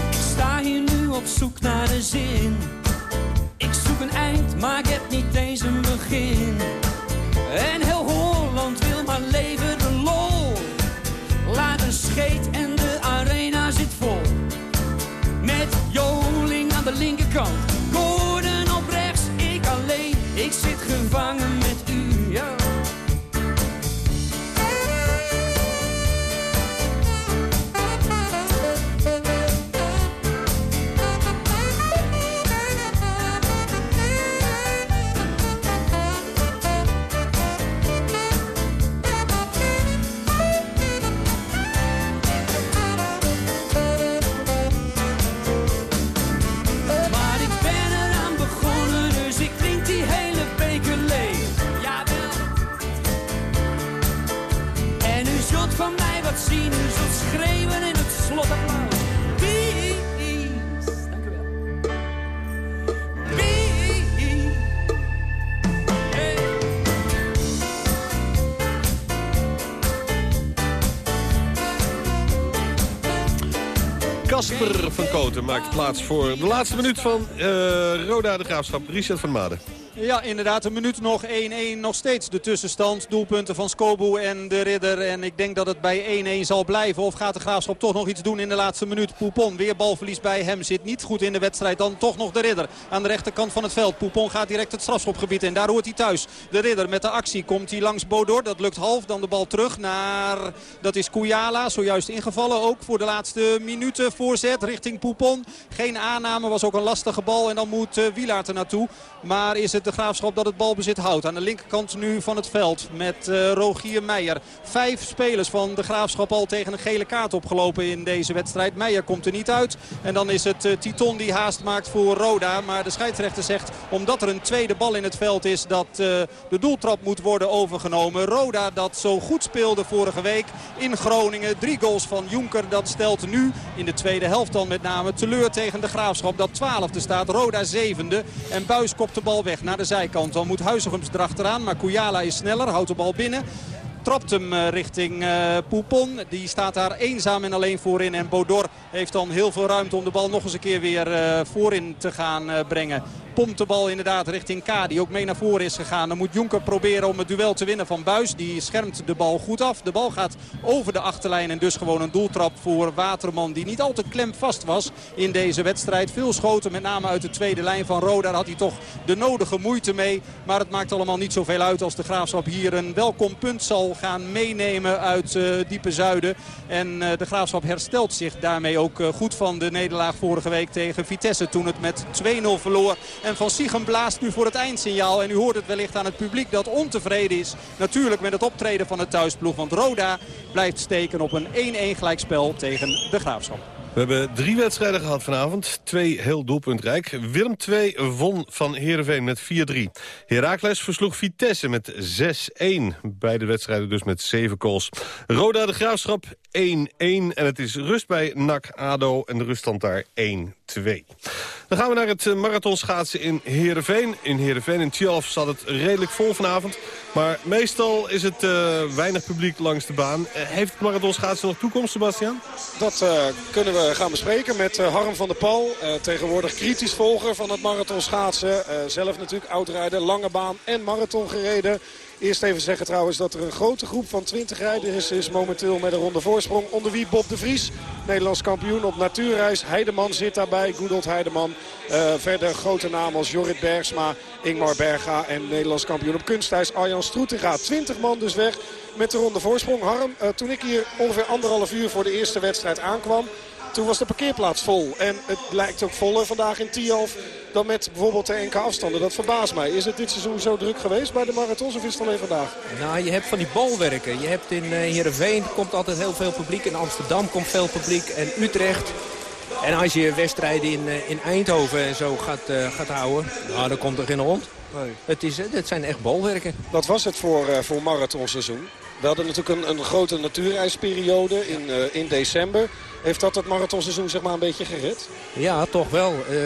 Ik sta hier nu op zoek naar de zin. Ik zoek een eind, maar ik heb niet eens een begin. Aan Maakt plaats voor de laatste minuut van eh, Roda de Graafschap. Richard van Maden. Ja, inderdaad. Een minuut nog. 1-1 nog steeds de tussenstand. Doelpunten van Skobu en de Ridder. En ik denk dat het bij 1-1 zal blijven. Of gaat de Graafschap toch nog iets doen in de laatste minuut? Poupon, weer balverlies bij hem. Zit niet goed in de wedstrijd. Dan toch nog de Ridder aan de rechterkant van het veld. Poupon gaat direct het strafschopgebied in. Daar hoort hij thuis. De Ridder met de actie komt hij langs Bodor. Dat lukt half. Dan de bal terug naar... Dat is Kouyala. Zojuist ingevallen ook voor de laatste minuten. Voorzet richting Poupon. Geen aanname. Was ook een lastige bal. En dan moet uh, Wielaert er naartoe. Maar is het de Graafschap dat het balbezit houdt. Aan de linkerkant nu van het veld met uh, Rogier Meijer. Vijf spelers van de Graafschap al tegen een gele kaart opgelopen in deze wedstrijd. Meijer komt er niet uit. En dan is het uh, Titon die haast maakt voor Roda. Maar de scheidsrechter zegt omdat er een tweede bal in het veld is dat uh, de doeltrap moet worden overgenomen. Roda dat zo goed speelde vorige week in Groningen. Drie goals van Jonker. Dat stelt nu in de tweede helft dan met name teleur tegen de Graafschap. Dat twaalfde staat. Roda zevende. En Buis kopt de bal weg de zijkant. Dan moet Huizigums erachteraan. Maar Kouyala is sneller. Houdt de bal binnen. Trapt hem uh, richting uh, Poupon. Die staat daar eenzaam en alleen voorin. En Bodor heeft dan heel veel ruimte om de bal nog eens een keer weer uh, voorin te gaan brengen. Pompt de bal inderdaad richting K. Die ook mee naar voren is gegaan. Dan moet Jonker proberen om het duel te winnen van Buis. Die schermt de bal goed af. De bal gaat over de achterlijn. En dus gewoon een doeltrap voor Waterman. Die niet al te klemvast was in deze wedstrijd. Veel schoten met name uit de tweede lijn van Roda. Daar had hij toch de nodige moeite mee. Maar het maakt allemaal niet zoveel uit als de Graafschap hier een welkom punt zal gaan meenemen uit uh, diepe zuiden. En uh, de Graafschap herstelt zich daarmee ook uh, goed van de nederlaag vorige week tegen Vitesse. Toen het met 2-0 verloor. En Van Siegen blaast nu voor het eindsignaal. En u hoort het wellicht aan het publiek dat ontevreden is. Natuurlijk met het optreden van het thuisploeg. Want Roda blijft steken op een 1-1 gelijkspel tegen de Graafschap. We hebben drie wedstrijden gehad vanavond. Twee heel doelpuntrijk. Willem 2 won van Heerenveen met 4-3. Heracles versloeg Vitesse met 6-1. Beide wedstrijden dus met 7 goals. Roda de Graafschap 1-1. En het is rust bij NAC ADO. En de ruststand daar 1-2. Dan gaan we naar het marathonschaatsen in Heerenveen. In Heerenveen in Tjalf zat het redelijk vol vanavond. Maar meestal is het uh, weinig publiek langs de baan. Uh, heeft het marathonschaatsen nog toekomst, Sebastian? Dat kunnen we gaan bespreken met Harm van der Pal. tegenwoordig kritisch volger van het marathonschaatsen. zelf natuurlijk oudrijder, lange baan en marathon gereden. Eerst even zeggen trouwens dat er een grote groep van 20 rijders is momenteel met een ronde voorsprong. Onder wie Bob de Vries, Nederlands kampioen op natuurreis. Heideman zit daarbij, Goedelt Heideman. Uh, verder grote namen als Jorrit Bergsma, Ingmar Berga en Nederlands kampioen op kunstijs Arjan Stroetinga. 20 man dus weg met de ronde voorsprong. Harm, uh, toen ik hier ongeveer anderhalf uur voor de eerste wedstrijd aankwam... Toen was de parkeerplaats vol. En het lijkt ook voller vandaag in Tialf dan met bijvoorbeeld de NK afstanden. Dat verbaast mij. Is het dit seizoen zo druk geweest bij de marathons of is het alleen vandaag? Nou, je hebt van die bolwerken. Je hebt in uh, Heerenveen komt altijd heel veel publiek. In Amsterdam komt veel publiek. En Utrecht. En als je wedstrijden in, uh, in Eindhoven en zo gaat, uh, gaat houden, nou, dan komt er geen hond. Nee. Het, is, het zijn echt bolwerken. Wat was het voor, voor marathonseizoen? We hadden natuurlijk een, een grote natuurreisperiode in, uh, in december. Heeft dat het marathonseizoen zeg maar een beetje gered? Ja, toch wel. Uh,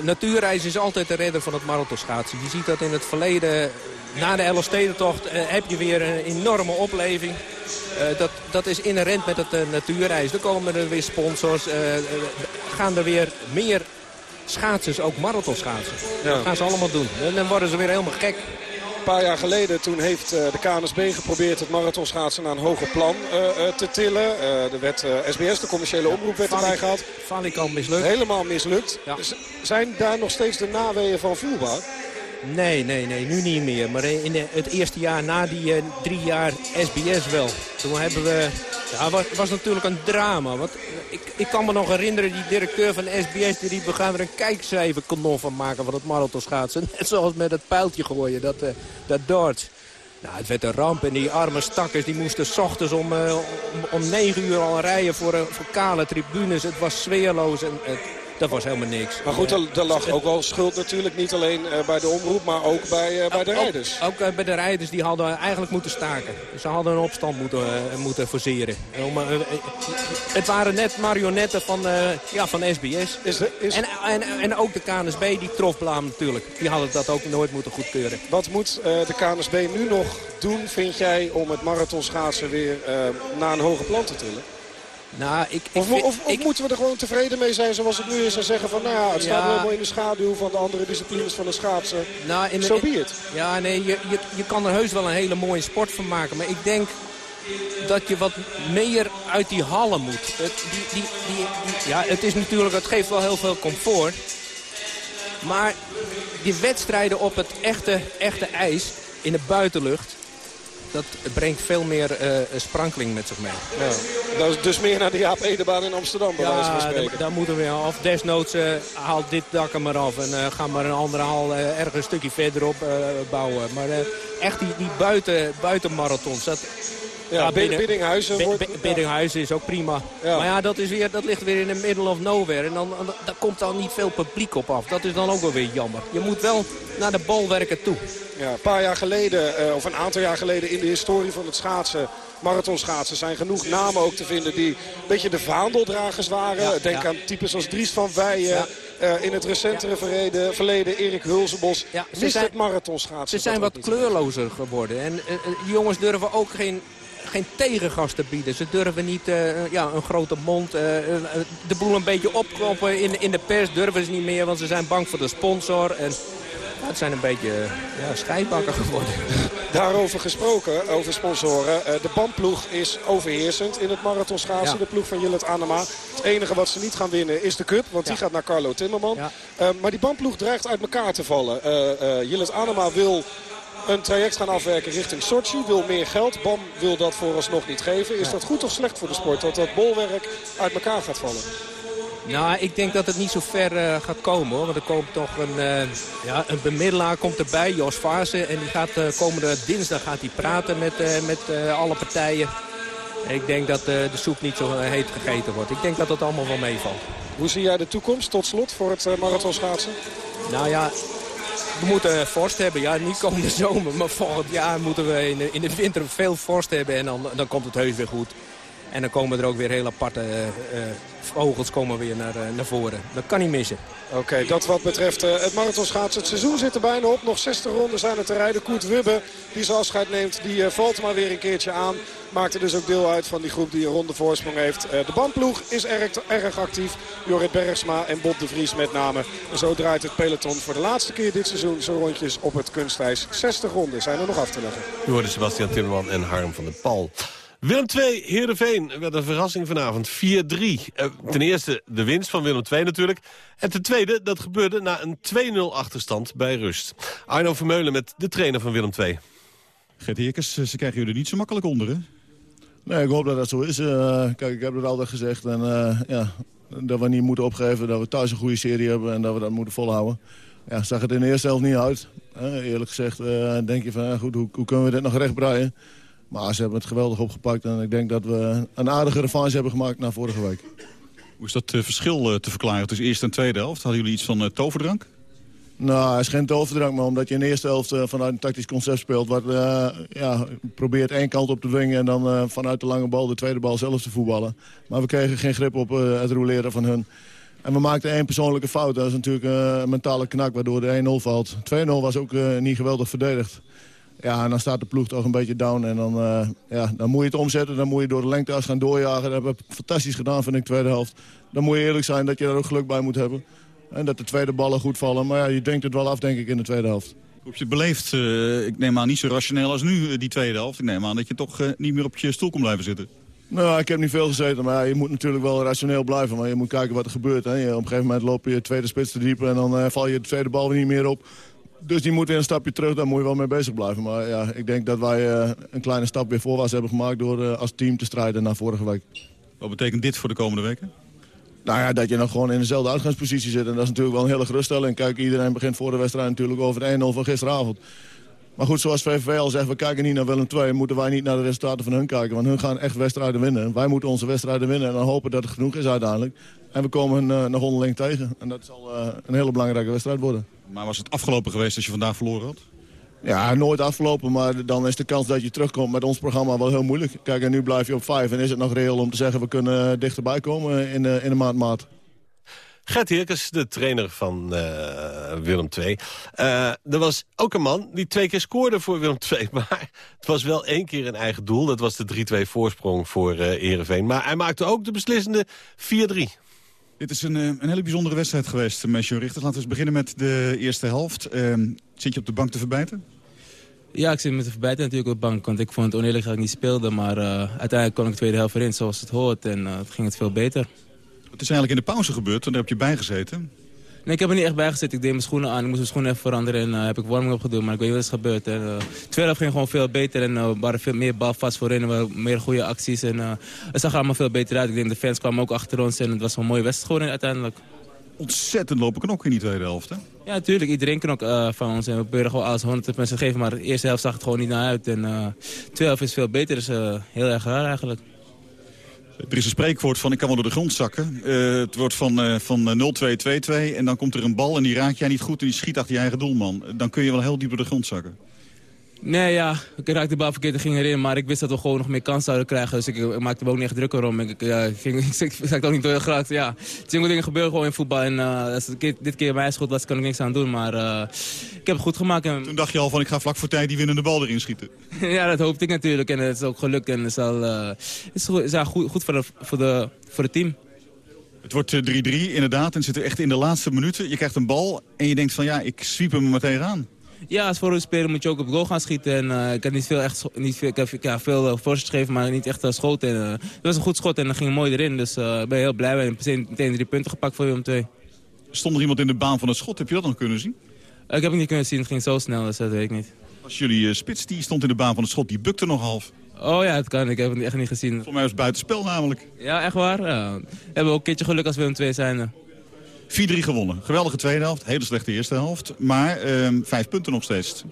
natuurreis is altijd de redder van het marathonschaatsen. Je ziet dat in het verleden, na de Elfstedentocht, uh, heb je weer een enorme opleving. Uh, dat, dat is inherent met het uh, natuurreis. Er komen er weer sponsors, gaan er weer meer schaatsers, ook marathonschaatsen. Ja. Dat gaan ze allemaal doen. En dan worden ze weer helemaal gek. Een paar jaar geleden toen heeft uh, de KNSB geprobeerd het marathonschaatsen naar een hoger plan uh, uh, te tillen. er werd SBS, de commerciële omroep, werd erbij gehaald. Falikant mislukt. Helemaal mislukt. Ja. Zijn daar nog steeds de naweeën van voelbaar? Nee, nee, nee, nu niet meer. Maar in het eerste jaar na die uh, drie jaar SBS wel. Toen hebben we... Ja, was, was natuurlijk een drama. Want ik, ik kan me nog herinneren, die directeur van SBS... die we er een kijkcijferkanon van maken van het marathonschaatsen. (laughs) Net zoals met het pijltje gooien, dat, uh, dat darts. Nou, het werd een ramp en die arme stakkers die moesten s ochtends om, uh, om, om 9 uur al rijden voor, uh, voor kale tribunes. Het was sfeerloos en het, dat was helemaal niks. Maar goed, er, er lag ook wel schuld natuurlijk niet alleen uh, bij de omroep, maar ook bij, uh, bij de rijders. Ook, ook bij de rijders, die hadden eigenlijk moeten staken. Ze hadden een opstand moeten, moeten forceren. Om, het waren net marionetten van, ja, van SBS. Is de, is... En, en, en ook de KNSB, die trof Blaam natuurlijk. Die hadden dat ook nooit moeten goedkeuren. Wat moet de KNSB nu nog doen, vind jij, om het marathonschaatsen weer naar een hoger plan te tillen? Nou, ik, ik of, vind, of, of ik, moeten we er gewoon tevreden mee zijn zoals het nu is en zeggen van nou ja, het staat Ja. helemaal in de schaduw van de andere disciplines van de schaatsen. nou, in, Zo in- be it. Ja, nee, je, je, je kan er heus wel een hele mooie sport van maken. Maar ik denk dat je wat meer uit die hallen moet. Het, die, die, die- ja, het is natuurlijk, het geeft wel heel veel comfort. Maar die wedstrijden op het echte, echte ijs, in de buitenlucht... dat brengt veel meer eh, sprankeling met zich mee. Ja. Dat is dus meer naar de Jaap Edebaan in Amsterdam, bij wijze van Ja, spreken. daar, daar moeten we af. Desnoods eh, haalt dit dak er maar af en eh, ga maar een andere hal eh, ergens een stukje verderop eh, bouwen. Maar eh, echt die, die buiten, buitenmarathons, dat... Ja, Bid- Biddinghuizen Bi- wordt- Bi- Biddinghuizen is ook prima. Ja. Maar ja, dat, is weer, dat ligt weer in the middle of nowhere. En dan, dan, daar komt dan niet veel publiek op af. Dat is dan ook wel weer jammer. Je moet wel naar de bolwerken toe. Ja, een paar jaar geleden, eh, of een aantal jaar geleden in de historie van het schaatsen, marathonschaatsen, zijn genoeg namen ook te vinden die een beetje de vaandeldragers waren. Ja, Denk ja. aan types als Dries van Weijen, Ja. eh, in het recentere verleden, verleden Erik Hulsenbos. Ja, ze zijn- het marathonschaatsen Ze zijn wat kleurlozer geworden. En eh, die jongens durven ook geen, geen tegengas te bieden. Ze durven niet eh, ja, een grote mond, eh, eh, de boel een beetje opkloppen in, in de pers. Durven ze niet meer, want ze zijn bang voor de sponsor. En het zijn een beetje ja, geworden. (laughs) Daarover gesproken, over sponsoren. Eh, de bandploeg is overheersend in het marathonschaatsen. Ja. De ploeg van Jillet Anema. Het enige wat ze niet gaan winnen is de cup. Want die gaat naar Carlo Timmerman. Ja. Eh, maar die bandploeg dreigt uit elkaar te vallen. Eh eh Jillet Anema wil een traject gaan afwerken richting Sochi. Wil meer geld. BAM wil dat vooralsnog niet geven. Is dat goed of slecht voor de sport? Dat dat bolwerk uit elkaar gaat vallen? Nou, ik denk dat het niet zo ver eh, gaat komen hoor. Want er komt toch een, eh, ja, een bemiddelaar komt erbij, Jos Fase. En die gaat eh, komende dinsdag gaat hij praten met, met alle partijen. Ik denk dat de soep niet zo heet gegeten wordt. Ik denk dat het allemaal wel meevalt. Hoe zie jij de toekomst tot slot voor het eh, marathonschaatsen? Nou ja, we moeten vorst hebben. Ja, niet komende (laughs) zomer, maar volgend jaar moeten we in de, in de winter veel vorst hebben. En dan, dan komt het heus weer goed. En dan komen er ook weer heel aparte eh, eh, vogels komen weer naar, eh, naar voren. Dat kan niet missen. Oké, dat wat betreft eh, het marathonschaatsen. Het seizoen zit er bijna op. Nog 60 ronden zijn er te rijden. Koert Wubbe, die zijn afscheid neemt, die eh, valt maar weer een keertje aan. Maakt er dus ook deel uit van die groep die een ronde voorsprong heeft. Eh, de bandploeg is erg, erg actief. Jorrit Bergsma en Bob de Vries met name. En zo draait het peloton voor de laatste keer dit seizoen zo rondjes op het kunstijs. 60 ronden zijn er nog af te leggen. U hoorde Sebastian Timmerman en Harm van der Pal. Willem 2, Heerenveen, werd een verrassing vanavond. 4-3. Eh, ten eerste de winst van Willem 2 natuurlijk. En ten tweede, dat gebeurde na een 2-0 achterstand bij rust. Arno Vermeulen met de trainer van Willem 2. Gert Heerkens, eh, ze krijgen jullie niet zo makkelijk onder, hè? Nee, ik hoop dat dat zo is. Eh, kijk, ik heb het altijd gezegd. En, eh, ja, dat we niet moeten opgeven, dat we thuis een goede serie hebben en dat we dat moeten volhouden. Ja, zag het in de eerste helft niet uit. Eerlijk gezegd eh, denk je van, goed, hoe, hoe kunnen we dit nog rechtbreien? Maar ze hebben het geweldig opgepakt en ik denk dat we een aardige revanche hebben gemaakt na vorige week. Hoe is dat eh, verschil eh, te verklaren tussen eerste en tweede helft? Hadden jullie iets van eh, toverdrank? Nou, hij is geen toverdrank, maar omdat je in de eerste helft vanuit een tactisch concept speelt... wat eh, ja, probeert één kant op te dwingen en dan vanuit de lange bal de tweede bal zelf te voetballen. Maar we kregen geen grip op het roleren van hun. En we maakten één persoonlijke fout. Dat is natuurlijk een mentale knak waardoor de 1-0 valt. 2-0 was ook niet geweldig verdedigd. Ja, en dan staat de ploeg toch een beetje down. En dan, eh, ja, dan moet je het omzetten. Dan moet je door de lengteas gaan doorjagen. Dat hebben we fantastisch gedaan, vind ik, tweede helft. Dan moet je eerlijk zijn dat je daar ook geluk bij moet hebben. En dat de tweede ballen goed vallen. Maar ja, je denkt het wel af, denk ik, in de tweede helft. Hoe heb je het beleefd? Eh, ik neem aan niet zo rationeel als nu, eh, die tweede helft. Ik neem aan dat je toch niet meer op je stoel kon blijven zitten. Nou, ik heb niet veel gezeten, maar ja, je moet natuurlijk wel rationeel blijven. Maar je moet kijken wat er gebeurt. Hè. Je- Op een gegeven moment loop je je tweede spits te diep en dan val je de tweede bal weer niet meer op. Dus die moet weer een stapje terug, daar moet je wel mee bezig blijven. Maar ja, ik denk dat wij eh, een kleine stap weer voorwaarts hebben gemaakt... door eh, als team te strijden na vorige week. Wat betekent dit voor de komende weken? Nou ja, dat je nog gewoon in dezelfde uitgangspositie zit. En dat is natuurlijk wel een hele geruststelling. Kijk, iedereen begint voor de wedstrijd natuurlijk over de 1-0 van gisteravond. Maar goed, zoals VVV al zegt, we kijken niet naar Willem II. Moeten wij niet naar de resultaten van hun kijken. Want hun gaan echt wedstrijden winnen. Wij moeten onze wedstrijden winnen. En dan hopen dat het genoeg is uiteindelijk. En we komen hun eh, nog onderling tegen. En dat zal een hele belangrijke wedstrijd worden. Maar was het afgelopen geweest als je vandaag verloren had? Ja, nooit afgelopen, maar dan is de kans dat je terugkomt met ons programma wel heel moeilijk. Kijk, en nu blijf je op vijf en is het nog reëel om te zeggen... we kunnen dichterbij komen in, de- in de maand maart. Gert Heerkens, de trainer van eh, Willem II. Eh, er was ook een man die twee keer scoorde voor Willem II. (laughs) Maar het was wel één keer een eigen doel. Dat was de 3-2 voorsprong voor eh Heerenveen. Maar hij maakte ook de beslissende 4-3. Dit is een, eh, een hele bijzondere wedstrijd geweest, uh, Mesje Richter. Laten we eens beginnen met de eerste helft. Ehm, zit je op de bank te verbijten? Ja, ik zit met de verbijten natuurlijk op de bank. Want ik vond het oneerlijk dat ik niet speelde. Maar eh, uiteindelijk kon ik de tweede helft erin zoals het hoort. En eh, het ging het veel beter. Het is eigenlijk in de pauze gebeurd, daar heb je bij ik heb er niet echt bij gezeten. Ik deed mijn schoenen aan. Ik moest mijn schoenen even veranderen. En uh, heb ik warming opgedoen. Maar ik weet niet wat is gebeurd. En, uh, tweede helft ging gewoon veel beter. En uh, waren veel meer balvast voorin. En meer goede acties. En uh, het zag er allemaal veel beter uit. Ik denk de fans kwamen ook achter ons. En het was een mooie wedstrijd geworden uiteindelijk. Ontzettend lopen knok in die tweede helft, hè? Ja, natuurlijk. Iedereen knok uh, van ons. En we proberen gewoon alles 100% te geven. Maar de eerste helft zag het gewoon niet naar uit. En uh, de tweede helft is veel beter. Dus heel erg raar eigenlijk. Er is een spreekwoord van ik kan wel door de grond zakken. Uh, het wordt van, uh, van 0-2-2-2 en dan komt er een bal en die raak jij niet goed en die schiet achter je eigen doelman. Dan kun je wel heel diep door de grond zakken. Nee, ja, ik raakte de bal verkeerd en ging erin. Maar ik wist dat we gewoon nog meer kans zouden krijgen. Dus ik, ik maakte me ook niet echt drukker om. Ik, ja, ik, ging, (laughs) ik, ik ook niet heel graag. Ja, single dingen gebeuren gewoon in voetbal. En uh, als het dit, dit keer mijn schot was, kan ik niks aan doen. Maar uh, ik heb het goed gemaakt. En... Toen dacht je al van, ik ga vlak voor tijd die winnende bal erin schieten. (laughs) ja, dat hoopte ik natuurlijk. En het is ook gelukt. En het is, al, uh, het is, is ja, goed, goed voor, de, voor, de, voor het team. Het wordt 3-3 inderdaad en zit er echt in de laatste minuten. Je krijgt een bal en je denkt van ja, ik sweep hem meteen aan. Ja, als speler moet je ook op goal gaan schieten. En, uh, ik heb niet veel, echt, niet veel, ik heb ja, veel uh, voorzet gegeven, maar niet echt uh, schoten. En, het was een goed schot en dat ging mooi erin. Dus ik ben heel blij mee. Meteen, meteen drie punten gepakt voor Willem 2. Stond er iemand in de baan van het schot? Heb je dat nog kunnen zien? ik heb het niet kunnen zien. Het ging zo snel, dus dat weet ik niet. Als jullie spits die stond in de baan van het schot, die bukte nog half. Oh ja, het kan. Ik heb het echt niet gezien. Voor mij was het buitenspel namelijk. Ja, echt waar. Ja. We hebben ook een keertje geluk als Willem 2 zijn. 4-3 gewonnen. Geweldige tweede helft. Hele slechte eerste helft. Maar uh, vijf punten nog steeds.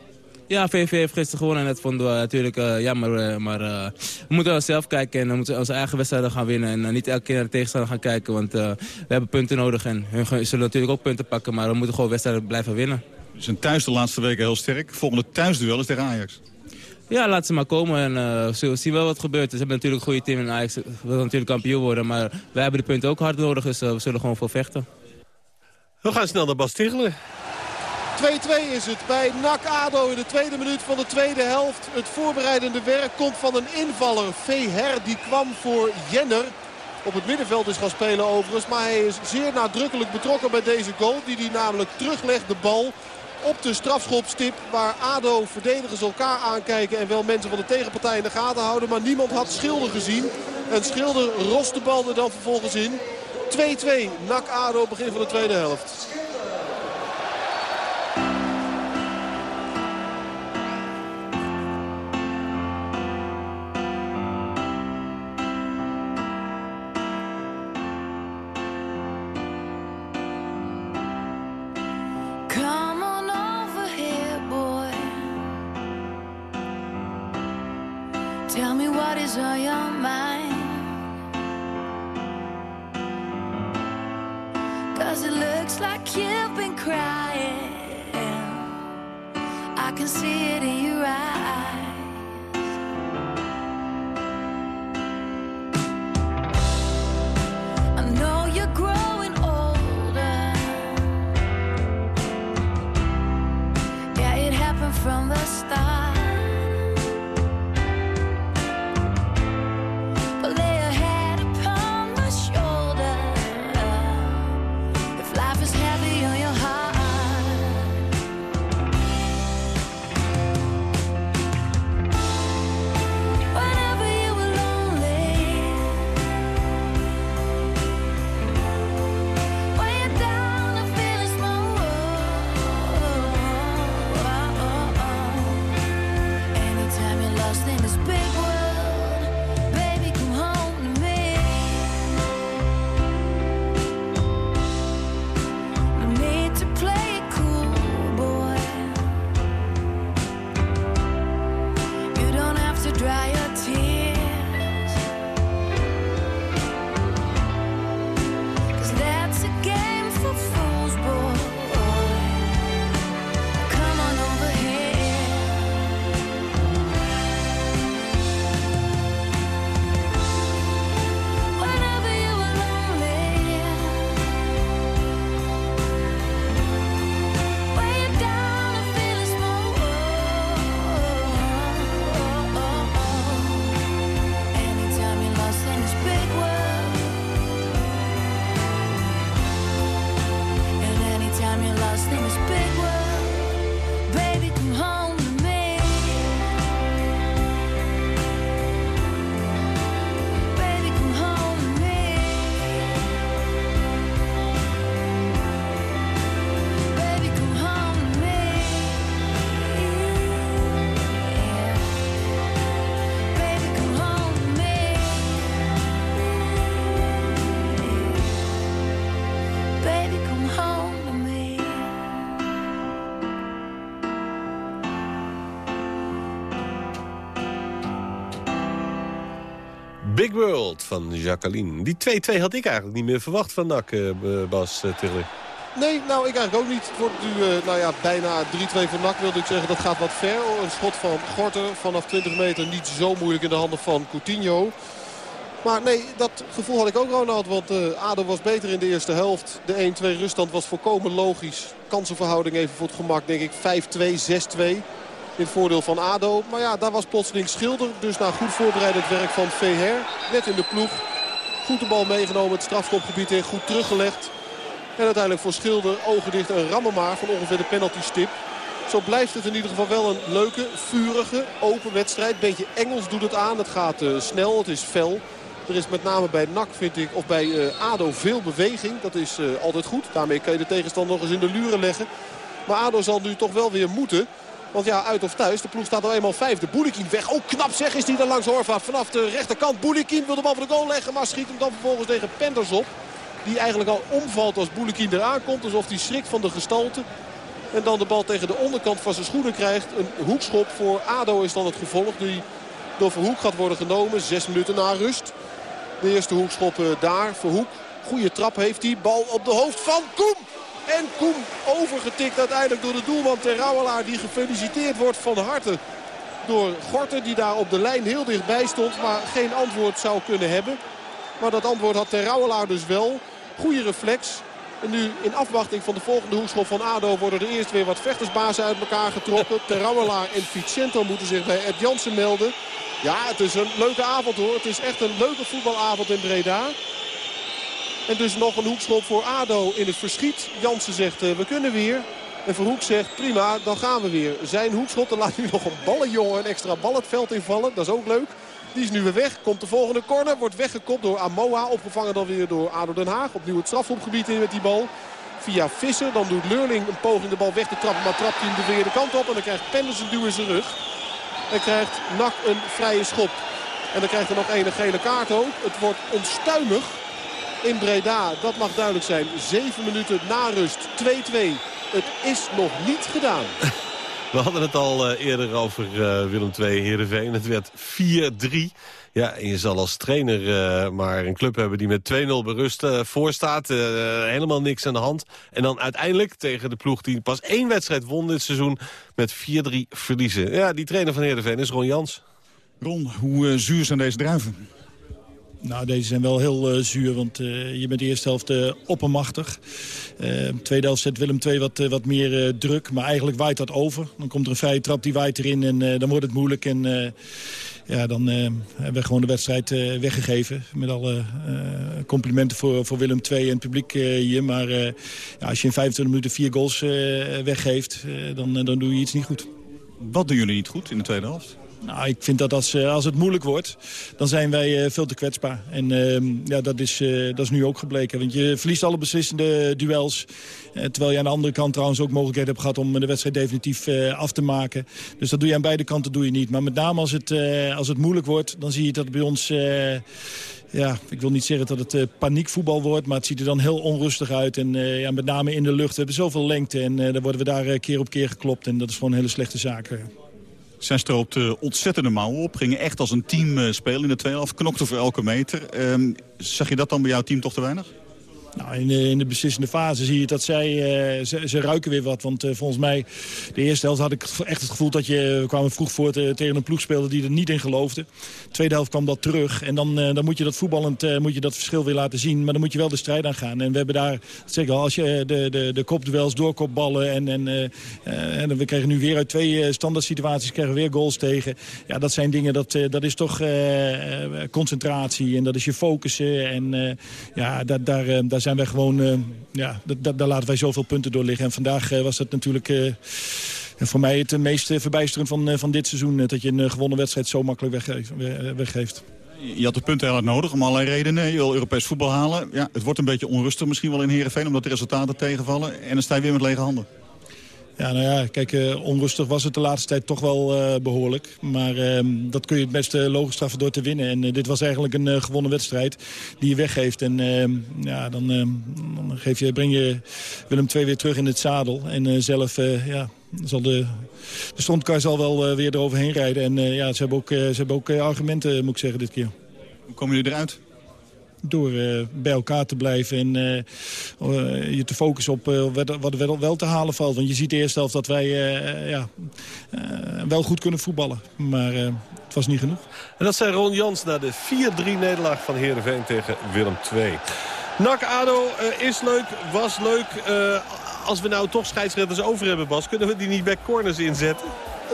Ja, VV heeft gisteren gewonnen en dat vonden we natuurlijk uh, jammer. Uh, maar uh, we moeten wel zelf kijken en we moeten onze eigen wedstrijden gaan winnen. En niet elke keer naar de tegenstander gaan kijken, want we hebben punten nodig. En hun zullen natuurlijk ook punten pakken, maar we moeten gewoon wedstrijden blijven winnen. Ze zijn thuis de laatste weken heel sterk. Volgende thuisduel is tegen Ajax. Ja, laat ze maar komen en uh, we zien wel wat gebeurt. Ze hebben natuurlijk een goede team en Ajax wil natuurlijk kampioen worden. Maar wij hebben de punten ook hard nodig, dus we zullen gewoon voor vechten. We gaan snel naar Bas Tichelen. 2-2 is het bij NAC ADO in de tweede minuut van de tweede helft. Het voorbereidende werk komt van een invaller. Veher die kwam voor Jenner. Op het middenveld is gaan spelen overigens. Maar hij is zeer nadrukkelijk betrokken bij deze goal. Die hij namelijk teruglegt de bal op de strafschopstip. Waar ADO verdedigers elkaar aankijken. En wel mensen van de tegenpartij in de gaten houden. Maar niemand had Schilder gezien. En Schilder rost de bal er dan vervolgens in. 2-2 NAC ADO begin van de tweede helft. Crying. I can see it in your eyes. Big World van Jacqueline. Die 2-2 had ik eigenlijk niet meer verwacht van NAC, eh, Bas uh, Tichelen. Nee, nou ik eigenlijk ook niet. Het wordt nu nou ja, bijna 3-2 voor NAC wilde ik zeggen. Dat gaat wat ver. Een schot van Gorter vanaf 20 meter niet zo moeilijk in de handen van Coutinho. Maar nee, dat gevoel had ik ook Ronald. Want uh, was beter in de eerste helft. De 1-2 ruststand was volkomen logisch. Kansenverhouding even voor het gemak denk ik 5-2, 6-2. In het voordeel van ADO. Maar ja, daar was plotseling Schilder. Dus na goed voorbereidend werk van Veher. Net in de ploeg. Goed de bal meegenomen. Het strafschopgebied in. Goed teruggelegd. En uiteindelijk voor Schilder ogen dicht een rammemaar van ongeveer de penaltystip. Zo blijft het in ieder geval wel een leuke, vurige, open wedstrijd. Beetje Engels doet het aan. Het gaat uh, snel, het is fel. Er is met name bij NAC, vind ik, of bij uh, ADO veel beweging. Dat is uh, altijd goed. Daarmee kan je de tegenstander nog eens in de luren leggen. Maar ADO zal nu toch wel weer moeten. Want ja, uit of thuis, de ploeg staat al eenmaal vijfde. Boulikin weg. Oh, knap zeg is die dan langs Horvath. Vanaf de rechterkant. Boulikin wil de bal voor de goal leggen. Maar schiet hem dan vervolgens tegen Penders op. Die eigenlijk al omvalt als Boulikin eraan komt. Alsof hij schrikt van de gestalte. En dan de bal tegen de onderkant van zijn schoenen krijgt. Een hoekschop voor ADO is dan het gevolg. Die door Verhoek gaat worden genomen. Zes minuten na rust. De eerste hoekschop daar. Verhoek. Goede trap heeft hij. Bal op de hoofd van Koem. En Koem overgetikt uiteindelijk door de doelman Terrouwelaar. Die gefeliciteerd wordt van harte door Gorter. Die daar op de lijn heel dichtbij stond. Maar geen antwoord zou kunnen hebben. Maar dat antwoord had Terrouwelaar dus wel. Goede reflex. En nu in afwachting van de volgende hoekschop van ADO worden er eerst weer wat vechtersbazen uit elkaar getrokken. Terrouwelaar en Vicento moeten zich bij Ed Jansen melden. Ja, het is een leuke avond hoor. Het is echt een leuke voetbalavond in Breda. En dus nog een hoekschop voor ADO in het verschiet. Jansen zegt uh, we kunnen weer. En Verhoek zegt prima, dan gaan we weer. Zijn hoekschop, dan laat hij nog een ballenjongen een extra bal het veld invallen. Dat is ook leuk. Die is nu weer weg. Komt de volgende corner. Wordt weggekopt door Amoa. Opgevangen dan weer door ADO Den Haag. Opnieuw het strafhofgebied in met die bal. Via Visser. Dan doet Leurling een poging de bal weg te trappen. Maar trapt hij hem de verkeerde kant op. En dan krijgt Penders een duw in zijn rug. En krijgt Nak een vrije schop. En dan krijgt er nog een gele kaart ook. Het wordt onstuimig in Breda. Dat mag duidelijk zijn. Zeven minuten na rust. 2-2. Het is nog niet gedaan. (laughs) We hadden het al uh, eerder over uh, Willem II Heerenveen. Het werd 4-3. Ja, en je zal als trainer uh, maar een club hebben die met 2-0 berust voor staat. helemaal niks aan de hand. En dan uiteindelijk tegen de ploeg die pas één wedstrijd won dit seizoen... met 4-3 verliezen. Ja, die trainer van Heerenveen is Ron Jans. Ron, hoe zuur zijn deze druiven? Nou, deze zijn wel heel uh, zuur, want uh, je bent de eerste helft uh, oppermachtig. tweede helft zet Willem II wat, wat meer druk, maar eigenlijk waait dat over. Dan komt er een vrije trap, die waait erin en dan wordt het moeilijk. En ja, dan hebben we gewoon de wedstrijd weggegeven. Met alle complimenten voor, voor Willem II en het publiek hier. Maar ja, als je in 25 minuten vier goals weggeeft, dan, dan doe je iets niet goed. Wat doen jullie niet goed in de tweede helft? Nou, ik vind dat als, als het moeilijk wordt, dan zijn wij veel te kwetsbaar. En uh, ja, dat, is, uh, dat is nu ook gebleken. Want je verliest alle beslissende duels. Terwijl je aan de andere kant trouwens ook mogelijkheid hebt gehad om de wedstrijd definitief af te maken. Dus dat doe je aan beide kanten doe je niet. Maar met name als het, als het moeilijk wordt, dan zie je dat bij ons ja, ik wil niet zeggen dat het paniekvoetbal wordt, maar het ziet er dan heel onrustig uit. En ja, met name in de lucht. We hebben zoveel lengte en dan worden we daar keer op keer geklopt. En dat is gewoon een hele slechte zaak. Zij stroopte ontzettende mouwen op. Gingen echt als een team spelen in de tweede helft. Knokte voor elke meter. Um, zag je dat dan bij jouw team toch te weinig? Nou, in, de, in de beslissende fase zie je dat zij, uh, ze, ze, ruiken weer wat. Want uh, volgens mij, de eerste helft had ik echt het gevoel dat je... We kwamen vroeg voor te, tegen een ploeg speelde die er niet in geloofde. De tweede helft kwam dat terug. En dan, dan moet je dat voetballend moet je dat verschil weer laten zien. Maar dan moet je wel de strijd aan gaan. En we hebben daar, zeker als je de, de, de kopduels, doorkopballen... En, en, en we krijgen nu weer uit twee standaard situaties krijgen we weer goals tegen. Ja, dat zijn dingen, dat, dat is toch concentratie. En dat is je focussen. En ja, daar, daar, daar gewoon, uh, ja, daar laten wij zoveel punten door liggen. En vandaag uh, was dat natuurlijk uh, voor mij het meest verbijsterend van, van dit seizoen. dat je een gewonnen wedstrijd zo makkelijk weggeeft. Je had de punten heel nodig om allerlei redenen. Je wil Europees voetbal halen. Ja, het wordt een beetje onrustig misschien wel in Heerenveen... omdat de resultaten tegenvallen. En dan sta je weer met lege handen. Ja, nou ja, kijk, uh, onrustig was het de laatste tijd toch wel uh, behoorlijk. Maar uh, dat kun je het beste logisch straffen door te winnen. En dit was eigenlijk een gewonnen wedstrijd die je weggeeft. En ehm, ja, dan, ehm, dan geef je, breng je Willem II weer terug in het zadel. En zelf, ja, zal de, de stondkar zal wel weer eroverheen rijden. En ja, ze hebben ook, ze hebben ook argumenten, moet ik zeggen, dit keer. Hoe komen jullie eruit? Door eh, bij elkaar te blijven en eh, eh, je te focussen op wat, er wel, te halen valt. Want je ziet de eerste helft dat wij ja, wel goed kunnen voetballen. Maar het was niet genoeg. En dat zei Ron Jans na de 4-3 nederlaag van Heerenveen tegen Willem II. NAC ADO is leuk, was leuk. Als we nou toch scheidsrechters over hebben, Bas... kunnen we die niet bij corners inzetten?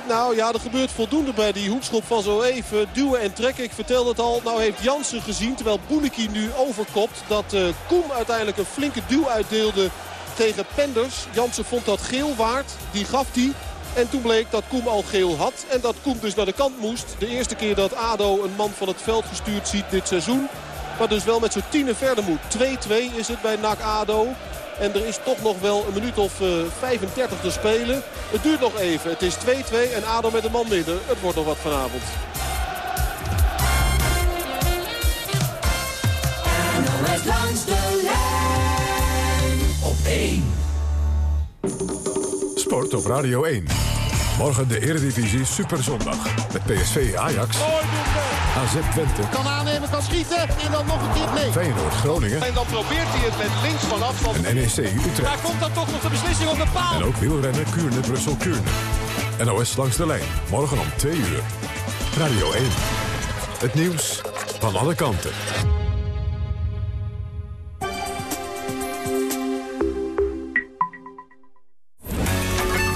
Nou ja, er gebeurt voldoende bij die hoekschop van zo even. Duwen en trekken, ik vertelde het al. Nou heeft Jansen gezien, terwijl Boeliki nu overkopt... dat uh, Koem uiteindelijk een flinke duw uitdeelde tegen Penders. Jansen vond dat geel waard, die gaf die. En toen bleek dat Koem al geel had. En dat Koem dus naar de kant moest. De eerste keer dat ADO een man van het veld gestuurd ziet dit seizoen. Maar dus wel met z'n tienen verder moet. 2-2 is het bij NAC ADO. En er is toch nog wel een minuut of uh, 35 te spelen. Het duurt nog even. Het is 2-2 en ADO met een man minder. Het wordt nog wat vanavond. NOS langs de lijn op 1. Sport op Radio 1. Morgen de Eredivisie Superzondag. Met PSV Ajax. AZ Twente. Kan aannemen, kan schieten en dan nog een keer nee. Feyenoord Groningen. En dan probeert hij het met links van afstand. En NEC Utrecht. Daar komt dan toch nog de beslissing op de paal. En ook wielrennen Kuurne Brussel Kuurne. NOS langs de lijn. Morgen om 2 uur. Radio 1. Het nieuws van alle kanten.